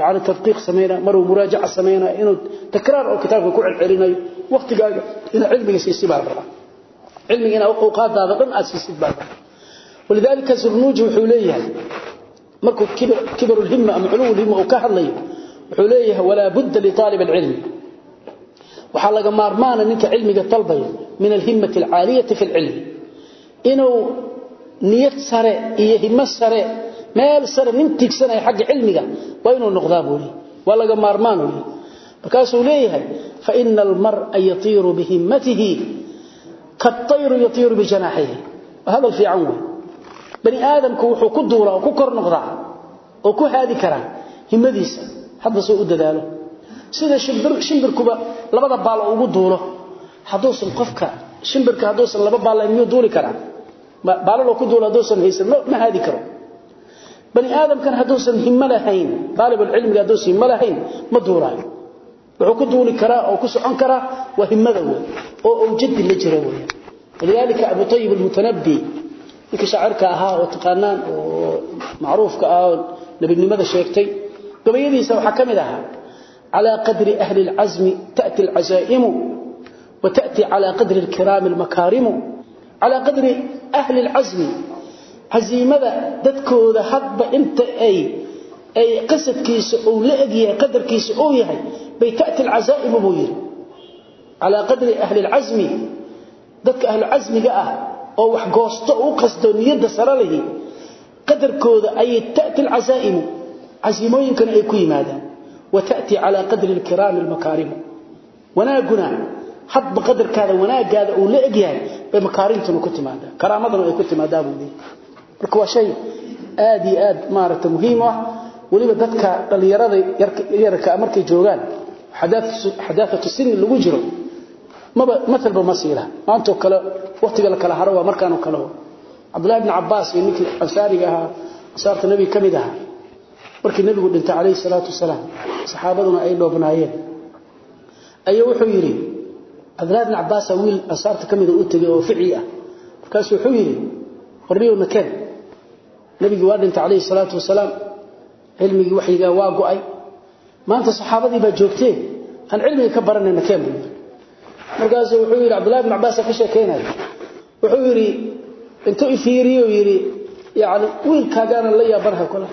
yani tadqiiq samaynayo marow muraajaca samaynayo inuu takraar oo kitaabka ku celcelinayo waqtigaaga inaad cilmiga siisid baa la rabaa cilmiga inaad awqaadaada dhan aad siisid baa la rabaa walidaalika zurnuuji wuxuu leeyahay markuu kibar ulhimma ama culuw ulhimma uu ka hadlayo wuxuu leeyahay walaa budda litaalib alcilmi waxaa laga maarmaana ninka cilmiga dalbayo min alhimmati alcaaliyati fi alcilm inuu niyad sare iyo himo sare meel sare nin tigsanaya xagga cilmiga waa inuu noqdaa buuli waa laga maarmaan uli markaasuu leeyahay faina almar'a yatiiru bihimmatihi kaatayru yatiiru bijanaaxihi hadal fiican wey bani aadamku wuxuu ku duulaa oo ku kor noqdaa oo ku haadi karaa himmadiisa. Hadda soo u dadaalo. Sida shimbir shimbirkuba labada baal ugu duulo. Haduusan qofka shimbirka haduusan laba baal inuu duuli karaa? Baalalo ku duulo haduusan haysan ma haadi karo bani aadamkan haduusan himma lahayn talibul ilmi haduusan himma lahayn ma duulaayo wuxuu ku duuli karaa oo ku socon karaa waa himmada way oo uu jiddi la jira way walidalika abu tayyib almutanabbi ninka shaacirka ahaa oo taqaanaan oo macruufka ah oo nabinimada sheegtay gabayadiisa waxa kamid ahaa على قدر أهل العزم تأتي العزائم وتأتي على casiimada dadkooda hadba inta ay ay qasadkiisa uu la egyahay qadarkiisa uu yahay bay ta'ti alcazaa'imu buu yidhi. Calaa qadri ahli lcasmi dadka ahlucasmiga ah oo wax goosto u qasdo niyadda sare lihi qadarkooda ayay ta'ti alcazaa'imu casiimooyinkana ay ku yimaadaan. Wa ta'tii calaa qadri alkiraami almakaarimu wanaaguna hadba qadarkaada wanaagaada uu la egyahay bay makaarimtuna ku timaadaa karaamadana ay ku timaadaabuu leeyay marka waa shay aad iyo aad maarata muhiim u ah. Weliba dadka dhalinyarada yarka ah markay joogaan xadaafatu sini lagu jiro maba maalba ma sii laha. Maantoo kale waktiga la kala haro waa markaanu kaleho cabdullahi bni cabaas iyo ninkii ansaariga ahaa ansaarta nebiga ka mid ahaa markii nebigu dhintay calayhi salaatu wasalaam saxaabaduna ay dhoobnaayeen. Ayuu wuxuu yidhi cabdullahi bni cabaasaa wiil ansaarta ka mida ah u tegay oo ficii ah. Markaasuu wuxuu yidhi warniyowna keen nabigu waa dhintay kaleey salaatu wasalaam. Cilmigi waxyiga waa go'ay. Maanta saxaabadii baa joogtay aan cilmiga ka baranayna keen markaas wuxuu yiri Abdullah ibn Abbas ka sheekeynay wuxuu yiri intuu ifiiriyo yiri yaani wiilkaagana la yaabanahay kula.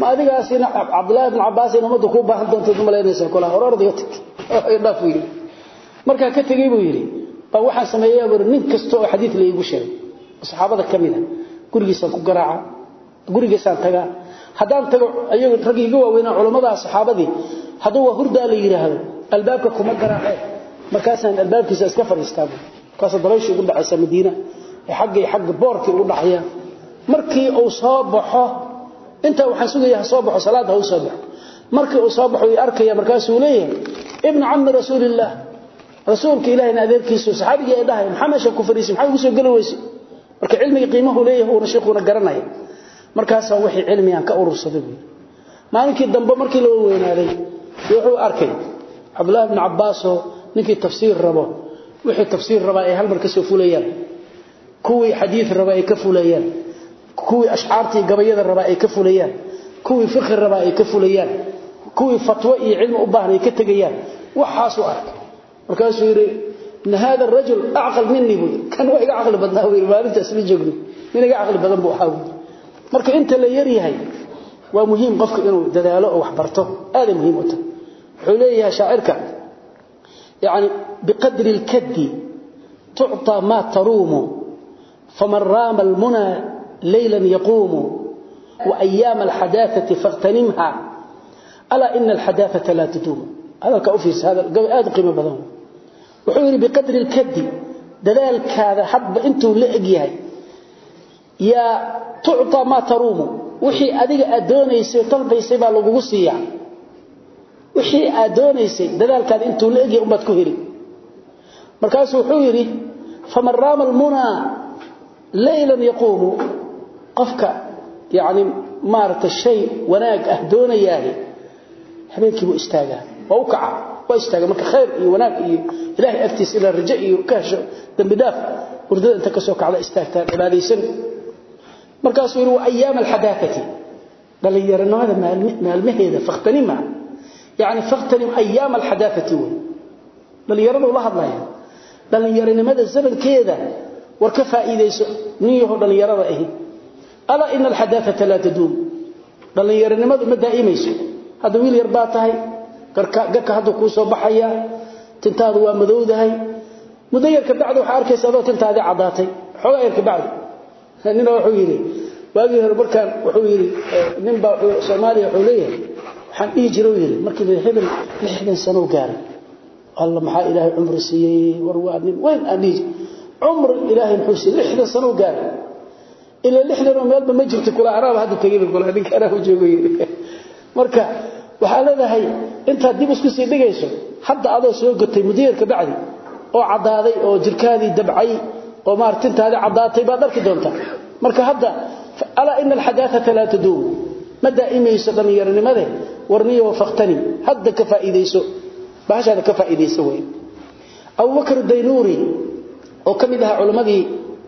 Ma adigaasina Abdullah ibn Abbas inuu madu ku baahan doonto dumaleynaysa kula. Horordiga tag ay dhaaf yiri marka ka tagay buu yiri ba waxa sameeyay war nin kasto oo xadiis la igu sheegay. Saxaabada kamida gurigiisa ku garaaca gurigiisa taga hadaan tago ayagu ragiiga waaweyn culimada saxaabadii. Haduu waa hurdaa la yiraahdo albaabka kuma garaacay markaasaan albaabkiisa iska fariistaa kaas dabayshu ugu dhacaysa Madiina xagga xagga boorkii ugu dhacaya. Markii uu soo baxo inta waxaan sugayaa soo baxo salaad uu soo baxo. Markii uu soo baxo uu arkaya markaas uu leeyahay ibn ammi rasuulillah. Rasuulka ilaahay adeerkiisu saxaabiga ay dhahay maxamed shan ku fariisay maxay ugu soo gali weysay marka cilmiga qiimahu leeyahay uu sheekuna garanaya markaas wixii cilmi aan ka urursaday maalinkii dambe markii la weynaaday wuxuu arkay abdullah ibn abbas ninkii tafsiir rabo wixii tafsiir raba ay hal mar ka soo fulayaan kuwii xadiis raba ay ka fulayaan kuwii ashcaartii gabayada raba ay ka fulayaan kuwii fiqh raba ay ka fulayaan kuwii fatwa iyo cilmi u baahan ay ka tagayaan waxaas uu arkay. Markaas uu yiri in hada rajul aqal minni kan waa iga aqal badnaa wiil maalintaas la joogni inaga aqal badan buu ahaa marka inta la yar yahay waa muhiim qofka inuu dadaalo oo wax barto aad muhiim u tahay wuxuu leeyahay shaacirka يعني بقدر الكد تعطى ما تروم فمن رام المنى ليلا يقوم وأيام الحداثة فاغتنمها ألا إن الحداثة لا تدوم هذا كأوفيس هذا هذا قيمة بضم وحوري بقدر الكد دلالك هذا حب أنتم yaa tucطى maa taruumu wixii adiga aad doonaysay dalbaysay baa lagugu siiya. Wixii aad doonaysay dadaalkaad intuu la egya umbaad ku heli. Markaasuu wuxuu yidhi faman raama almunaa laylan yaquumu. Qofka yani maarata shay wanaag ah doonayaahi habeenkii buu istaagaa. Waa u kaca waa istaaga marka khayr iyo wanaag iyo ilaahay agtiisa inaa rajo iyo ka hesho dambi dhaaf hurdada inta ka soo kacda istaagtaan cibaadaysan markaasuu yidhi waa ayaama alxadaafati. Dhallinyaranimada maalmaheeda fakhtanima yani fakhtanim ayaama alxadaafati wey dhallinyaradu la hadlaya dhallinyaranimada zamankeeda war ka faa'iidayso ninyaho dhallinyarada ahi. Alaa ina alxadaafata laa taduum. Dhallinyaranimadu ma daa'imayso hadda wiil yar baa tahay garka hadduu kuu soo baxayaa tintaadu waa madowdahay. Muddo yarka bacdi waxaa adoo tintaadii caddaatay. Xoogaa yarka nina wuxuu yiri waagii hore markaan wuxuu yiri nin baa Soomaaliya wuxuu leeyahay waxaan dhihi jiray yiri markii hebel 60 sano gaaray. Allah maxaa ilaahay umri siiyay war waa nin weyn aan dhihi umr ilaahay muxuu siiyay 60 sano gaaray. Ila 60 meelba ma jirto kula araab hadda tagay kula ninka araab joogo yiri marka waxa leedahay inta dib isku sii dhigayso hadda adoo soo gatay mudiirka bacdi oo cadaaday oo jirkaadii dabcay oo maartintaadi cadaatay baad arki doontaa. Marka hadda ala in alhadathata la tadum ma daa'imayso dhalinyaranimade warniyo wafaqtani hadda ka faa'iideyso. Baashada ka faa'iideyso way Abu Bakr Daynuri oo ka mid ah culimadii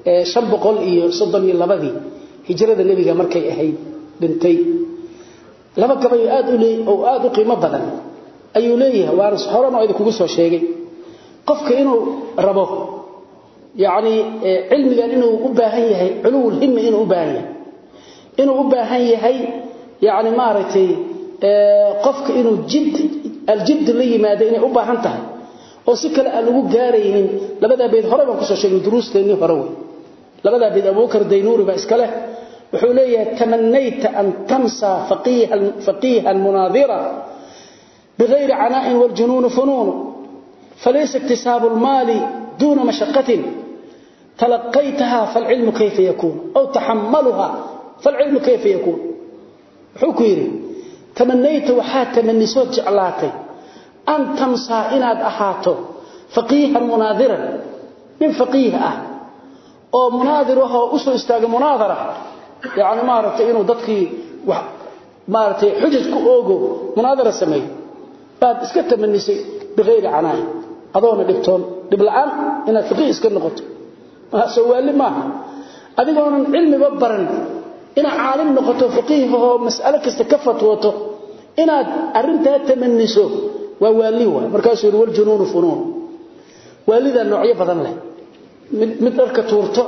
532 hijrada nabiga markay ahayd dhintay. Laba gabay aad u leey oo aad u qiimo badan ayuu leeyahay. Waan horena idin kugu soo sheegay. Qofka inuu rabo yani cilmigan inuu u baahan yahay culuwulhimmi inuu u baahan yahay. Inuu u baahan yahay yani maaragtay qofka inuu jidd aljiddi la yimaado inay u baahan tahay. Oo si kale aan lagu gaaraynin labadaa beyd hore baan ku soo sheegnay duruusteennii hore wey labadaa beyd abuubakar daynuuri baa iska leh. Wuxuu leeyahay tamanayta an tamsa faqiihan munaadira bigayri canaa'in waaljunuunu funuunu falaysa iktisaabu lmaali دون مشقة تلقيتها فالعلم كيف يكون أو تحملها فالعلم كيف يكون حكيري تمنيت وحات تمني صوت جعلاتي أن تمسى إناد أحاته فقيها مناظرا من فقيه أه أو مناظر وهو أسو استاق مناظرة يعني ما رأت إنه ضدكي ما رأت حجج كأوغو مناظرة سمي بعد اسكت من نسي بغير عناية adoona dhibtoon dhib laaan inaad faqiih iska noqoto. Maa sawaalli maaha. Adigoonan cilmiba baran inaad caalim noqoto faqiih oo mas'alo kasta ka fatwooto inaad arintaa tamaniso waa waali waay. Markaasuu yidhi waljunuunu funuun. Waalidaa noocyo badan leh. Mid mid dharka tuurto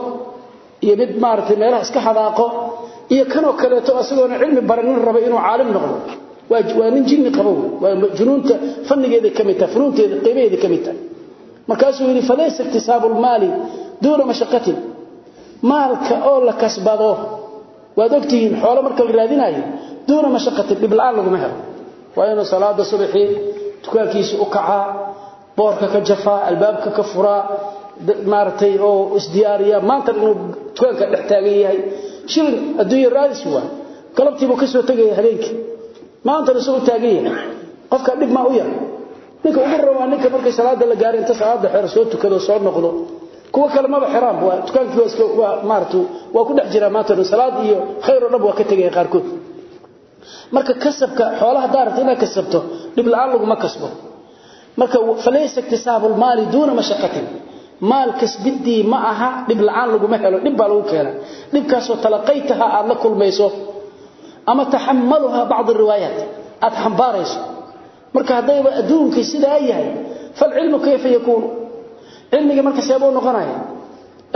iyo mid maaragtay meelaha iska hadaaqo iyo kanoo kaleeto asagoona cilmi baranin raba inuu caalim noqdo waa nin jinni qabo waa junuunta fannigeeda ka mid tahay funuunteeda qaybaheeda markaasuu yidhi falaysa iktisaabu lmaali duuna mashaqatin. Maalka oo la kasbado waad ogtihiin xoolo marka la raadinaayo duuna mashaqatin dhibla-aan laguma helo. Waa inuu salaada subaxii dukaankiisa u kacaa boorka ka jafaa albaabka ka furaa maaratay oo isdiyaariya maanta inuu dukaanka dhex taagan yahay. Shilin adduunya raadis waa. Galabtiibuu ka tegaya habeenkii maanta soo taagan yahay. Qofka dhib ma u yahay ninka ugu rabaa ninka markay salaada la gaarin ta salaada xeer soo tukado soo noqdo. Kuwa kale maba xiraam waa tukaankii iska waa maartu waa ku dhex jira maanta salaad iyo khayr dhab waa ka tagay qaar kood marka kasabka xoolaha daarta inaad kasabto dib la'aan lagu ma kasbo. Marka falaysa iktisabul mali duna mashaqatin. Maal kasbidi ma aha dib la'aan lagu ma helo dib baa lagu keenaa. Dibkaas oo talaqaytaha aad la kulmayso ama tahammaluha ba'd riwayat aad xambaarayso. Marka hadayba adduunka sidaa yahay fal ilmu kayfa yakunu cilmiga marka seebo noqonaya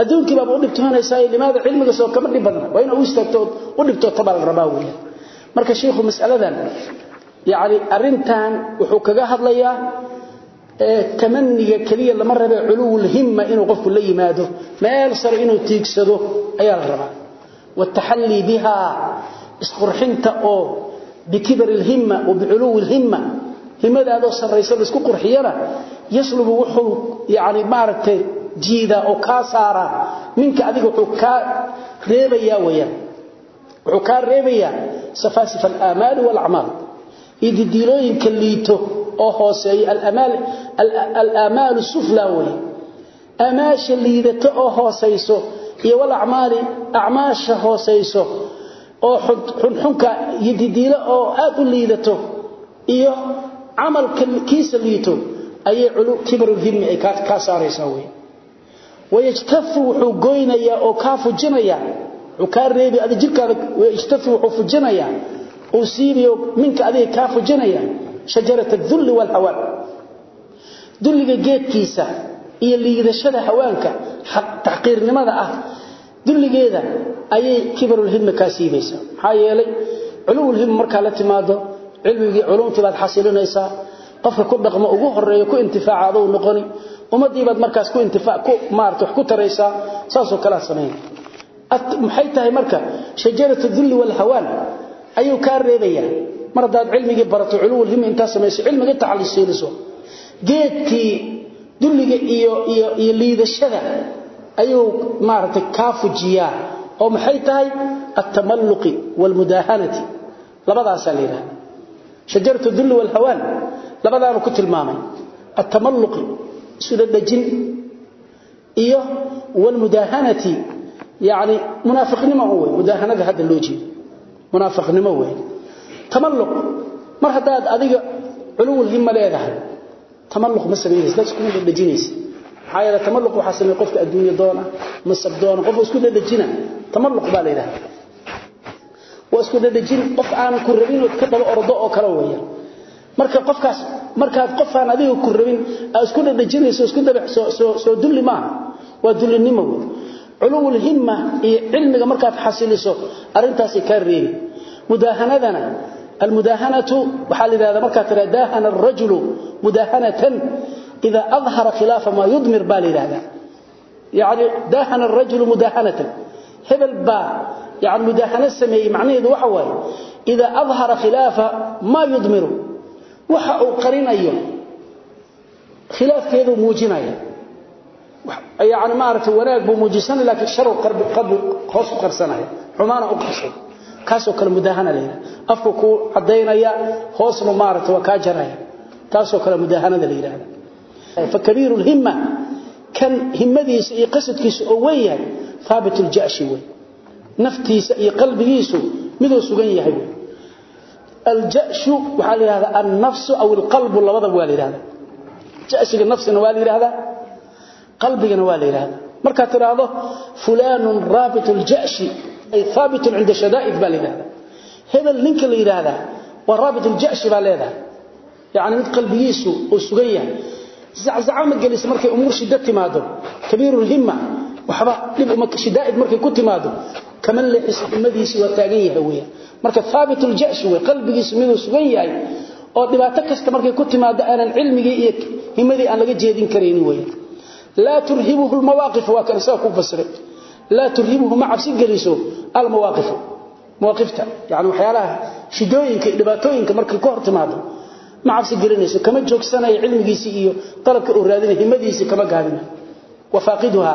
adduunkii baa u dhibtoonaysaa limaada cilmiga soo kama dhib badna. Waa inuu istaagto u dhibto tabal rabaa weey marka sheekhu mas'aladan yaani arintan wuxuu kaga hadlayaa tamaniga kaliya lama rabe culul himma inuu qofku la yimaado. Meel sare inuu tiigsado ayaa la rabaa. Watahalli biha isqurxinta oo bikibar alhimma wa bi'ulul alhimma himadaado sareysa isku qurxiyana yaslubu wuxuu yaani maartay jiida oo ka saara minka adiga wuxuu ka reebaya weeyaan. Wuxuu ka reebaya safasif al-amal wal a'mal idilooyin kaliito oo hooseeyo al-amal sufla way amaasha liidato oo hooseyso iyo wal a'mali a'maasha oo xunxunka yididiilo oo aad u liidato iyo amalka kiisa liito ayay culu kibrul himmi ay ka saaraysaa way wayajtafu wuxuu goynaya oo ka fujinaya wuxuu ka reebi adiga jirkaada wayajtafu wuxuu fujinaya oo siibiyo minka adiga ka fujinaya shajarata dhull wal hawan dulliga geedkiisa iyo liidashada hawaanka taxqiirnimada ah dulligeeda ayay kibrul himmi ka siibaysaa maxaa yeelay culul himmi marka la timaado cilmigi culumti baad xasilinaysaa. Qofka ku dhaqmo ugu horeeyo ku intifaacado uu noqoni umadii baad markaas ku maarto wax ku taraysaa saasoo kala sameeyay maxay tahay marka shajaratu dhull wal hawan ayuu ka reebaya. Mar daad cilmigi barato culul him inta sameeyay cilmiga taxalisiiliso geedkii dulliga iyo liidashada ayuu maartay ka fujiyaa oo maxay tahay at-tamalluqi wal mudahanati labadaas leeyahay shajaratu dhull wal hawan labadaanu ku tilmaamay. At-tamalluqi sida dajin iyo wal mudahanati yaani munaafiqnimo way mudahanada hada loo jeedo. Munaafiqnimo way tamalluq mar hadaad adiga culul himma leedahay tamalluq ma sameeyay dad isku maxaa yeelay tamalluq waxaa sameeya qofka adduunyo doona masab doona qof isku dhadhajina. Tamalluq baa la yidhaahdaa waa isku dhadhajin qof aan ku rabin ood ka daba ordo oo kale weeyaan marka qofkaas markaad qofaan adiga ku rabin aad isku dhadhajinayso isku dabax soo soo dulli maaha. Waa dullinimo culuw alhimma iyo cilmiga markaad xasiliso arintaasi ka reebi. Mudaahanadana almudaahanatu waxaa la yidhahdaa markaad tidhaa daahana arajulu mudaahanatan إذا أظهر خلاف ما يضمر بالي هذا يعني داهن الرجل مداهنة هذا الباء يعني مداهنة السمي معنيه ذو حوالي إذا أظهر خلاف ما يضمر waxa uu qarinayo khilaafkeedu muujinaya يعني ما أردت وناك بموجسان لكن شر قرب قبل خاص قرسنايا حمانا أقرسن كاسو كلا مداهنة لينا أفكو عدينا يا خاص ما أردت وكاجرها كاسو كلا مداهنة لينا فكبير الهمة كان همديس اي قصدكيس اوويا ثابت الجأش وي نفتيس اي قلبيسو ميدو سغن يحي الجأش وحال هذا النفس او القلب لبدا waa leeyahay جأشiga nafsina waa leeyahay qalbigana waa leeyahay marka tiraado fulan rabit الجأش ay thabit عند شدائد baa leeyahay hebel ninka la yiraahdo waa rabit الجأش baa leeyahay يعني mid qalbigiisu oo sugan yahay zaczacama geliso markay umuur shida timaado. Kabiirulhimma waxba dhib uma shidaaid markay ku timaado. Kaman leexis ummadiisi waa taagan yahay weeyaan marka thaabitul ja'sh way qalbigiisu miduu sugan yahay oo dhibaato kasta markay ku timaado aanan cilmigii iyo himadii aan laga jeedin karayni weeyaan laa turhibuhu almawaaqif waa kan isaga ku fasiray turhibuhu ma cabsi geliso almawaaqifu mawaaqifta yani waxyaalaha shidooyinka dhibaatooyinka markay ka hor ma cabsi gelinayso kama joogsanay cilmigiisi iyo talabka uu raadinay himadiisi kama gaadina wafaaqiduha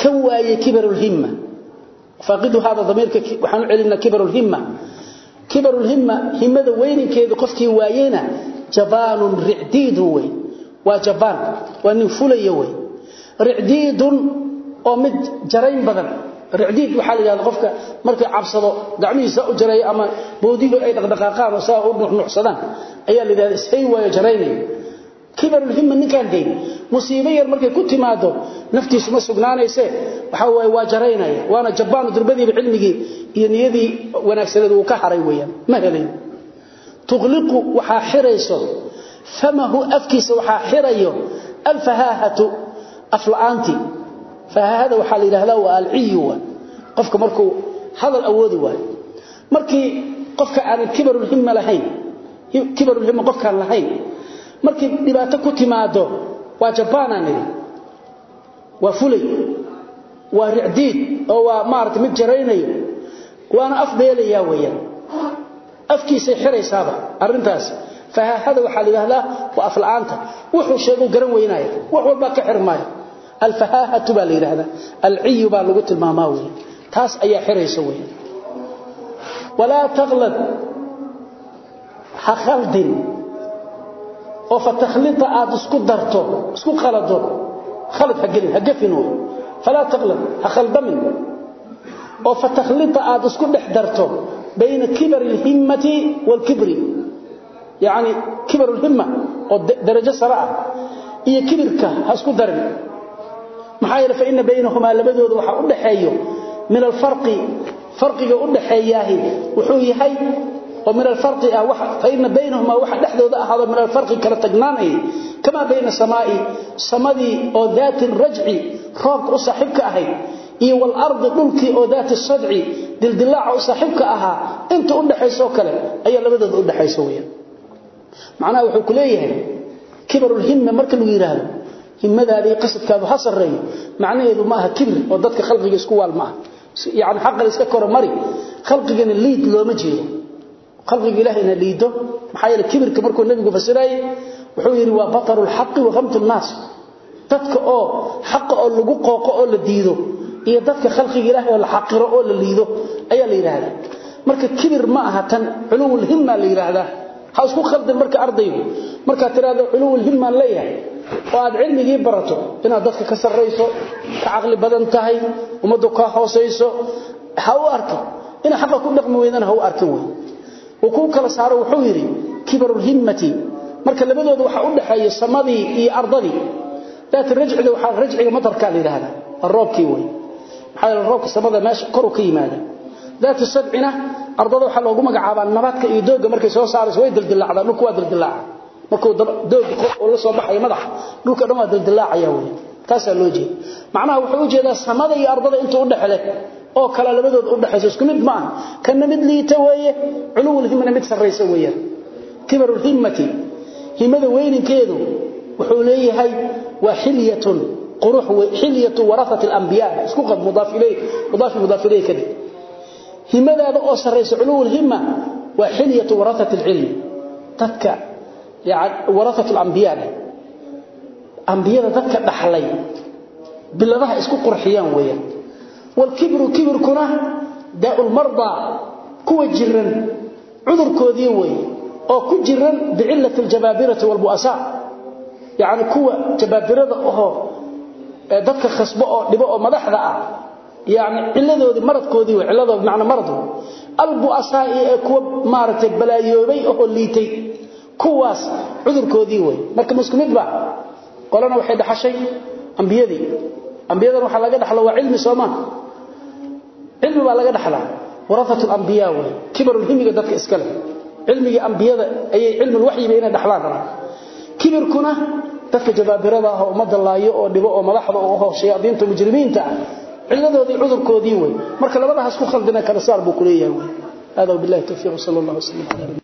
kan waaye kibarul himma. Faaqidu hada damirka waxaan celina kibarul himma. Kibarul himma qofkii waayena jabanun ri'didu way waa jaban waa nin fulayo way ri'didun oo mid jarayn badan ricdiid waxa la yiraahdaa qofka markay cabsado gacmihiisa u jaray ama boodigu ay dhaqdhaqaaqaan oo saa u nuxnuxsadaan ayaa la yiraahdaa isay way jaraynay kibarul himma ninkan deyn musiibo yar markay ku timaado naftiisu ma sugnaanayse waxa way waa jaraynaya waana jabaan durbadii cilmigi iyo niyadii wanaagsaneed uu ka haray weeyaan ma helay tughliqu waxa xirayso famahu afkiisa waxa xirayo alfahahatu aflaanti فهذا وحال إلى هذا والعيوة قفك مركو هذا الأود واي مركي قفك عن كبر الهمة لهين كبر الهمة قفك عن لهين مركي لباتك تمادو وجبانا نري وفلي ورعديد أو مارت متجريني وأنا أفضل يا ويا أفكي سيحري سابع أرنتاس فهذا وحال إلى alfahaahatu baa la yidhaahdaa alciyu baa lagu tilmaamaa wey taas ayaa xiraysa wey walaa taqlad ha khaldin. Oo fatakhlita aad isku darto isku khalado khalad ha gelin ha gafin wey falaa taqlad ha khaldamin. Oo fatakhlita aad isku dhex darto bayna kibari alhimmati waalkibri yacni kibar lhimma oo darajo sare ah iyo kibirka ha isku darin maxaa yeelay fa baynahuma labadooda waxa u dhaxeeyo min alfarqi farqiga u dhaxeeyahay wuxuu yahay oo min alfarqi ah waxa fa inna baynahuma waxa dhaxdooda ahaado min alfarqi kala tagnaanay kama bayna samaa'i samadii oo daati raj'i roobka u saaxiibka ahay iyo wal ardi dhulki oo daati sad'i dildilaaca u saaxiibka ahaa inta u dhaxayso kale ayaa labadooda u dhaxayso weeyaan. Macnaha wuxuu ku leeyahay kibarul himma marka lagu yiraahdo himadaadii qasadkaadu ha sareeyo macnaheedu ma aha kibir oo dadka khalqiga isku waal ma yaani xaqal iska koro mari khalqigana liid looma jeedo. Khalqiga ilaahina liido maxaa yeelay kibirka markuu nabigu fasiray wuxuu yiri waa batarul haqq wa ghamtul nas dadka oo xaq oo lagu qooqo oo la diido iyo dadka khalqiga ilaahay oo la xaqiro oo la liido ayaa la yiraahdaa marka kibir ma aha tan ulul himma la yiraahdaa ha isku khaldan marka ardaygu. Marka tiraado ulul himma leeyahay. Oo aad cilmigii barato inaad dadka ka sarreyso ka aqli badan tahay umadu ka hooseyso ha u arko in xaq ku dhaqmo weydana ha u arkin way oo ku kala saaro wuxuu yiri kibarul himmati. Marka labadooda waxa u dhaxeeyo samadii iyo ardadii. Daat rajciga waxa rajciga madarka la yiraahdaa roobkii way maxaa roobka samada meesha kor u ka yimaada daat sab'ina ardada waxa loogu magacaabaa nabadka iyo dooga markay soo saarayso way dildilacdaa dhulku waa dildilacaa markuu doog oo la soo baxay madax dhulka dhan waa dildilaacaya weey taas loo jeedo macnaha wuxuu u jeedaa samada iyo ardada inta u dhaxle oo kala labadood u dhaxayso isku mid ma kana mid liita weeye culul himna mid sarreysa weeye kibarul himmati himada weyninkeedu wuxuu leeyahay waa hilyatun quruh wa kadi himadaada oo sarreysa culul himma waa hilyatu warathat al-ilm dadka warasatu lambiyaa ambiyada dadka dhaxlay biladaha isku qurxiyaan weeyaan walkibru kibirkuna daa'ulmardaa kuwa jiran cudurkoodii weeye oo ku jiran bicillati aljabaabirati walbu'asaa yacni kuwa jabaabirada ahoo dadka khasbo oo dhibo oo madaxda ah yani ciladoodii maradkoodii ciladooda macna maradu albu'asaa'i ee kuwa maaragtay balaayoobay oo liitay kuwaas cudurkoodii wey marka musku mid ba qolana waxay dhaxashay ambiyadii. Ambiyadan waxaa laga dhaxlo waa cilmi soo cilmi baa laga dhaxlaa. Warafatu lambiyaa wey kibarulhimiga dadka iska leh. Cilmigii ambiyada ayay cilmulwaxyiba inay dhaxlaan rabaan kibirkuna dadka jabaabirada ah oo laayo oo dhibo oo madaxda u ahoo shayaadiinta mujrimiinta ciladoodii cudurkoodii wey marka labadahaas ku khaldina kala saar buu ku leeyahay. Wey hada wabillahi tawfiiq sala allah wasallam ala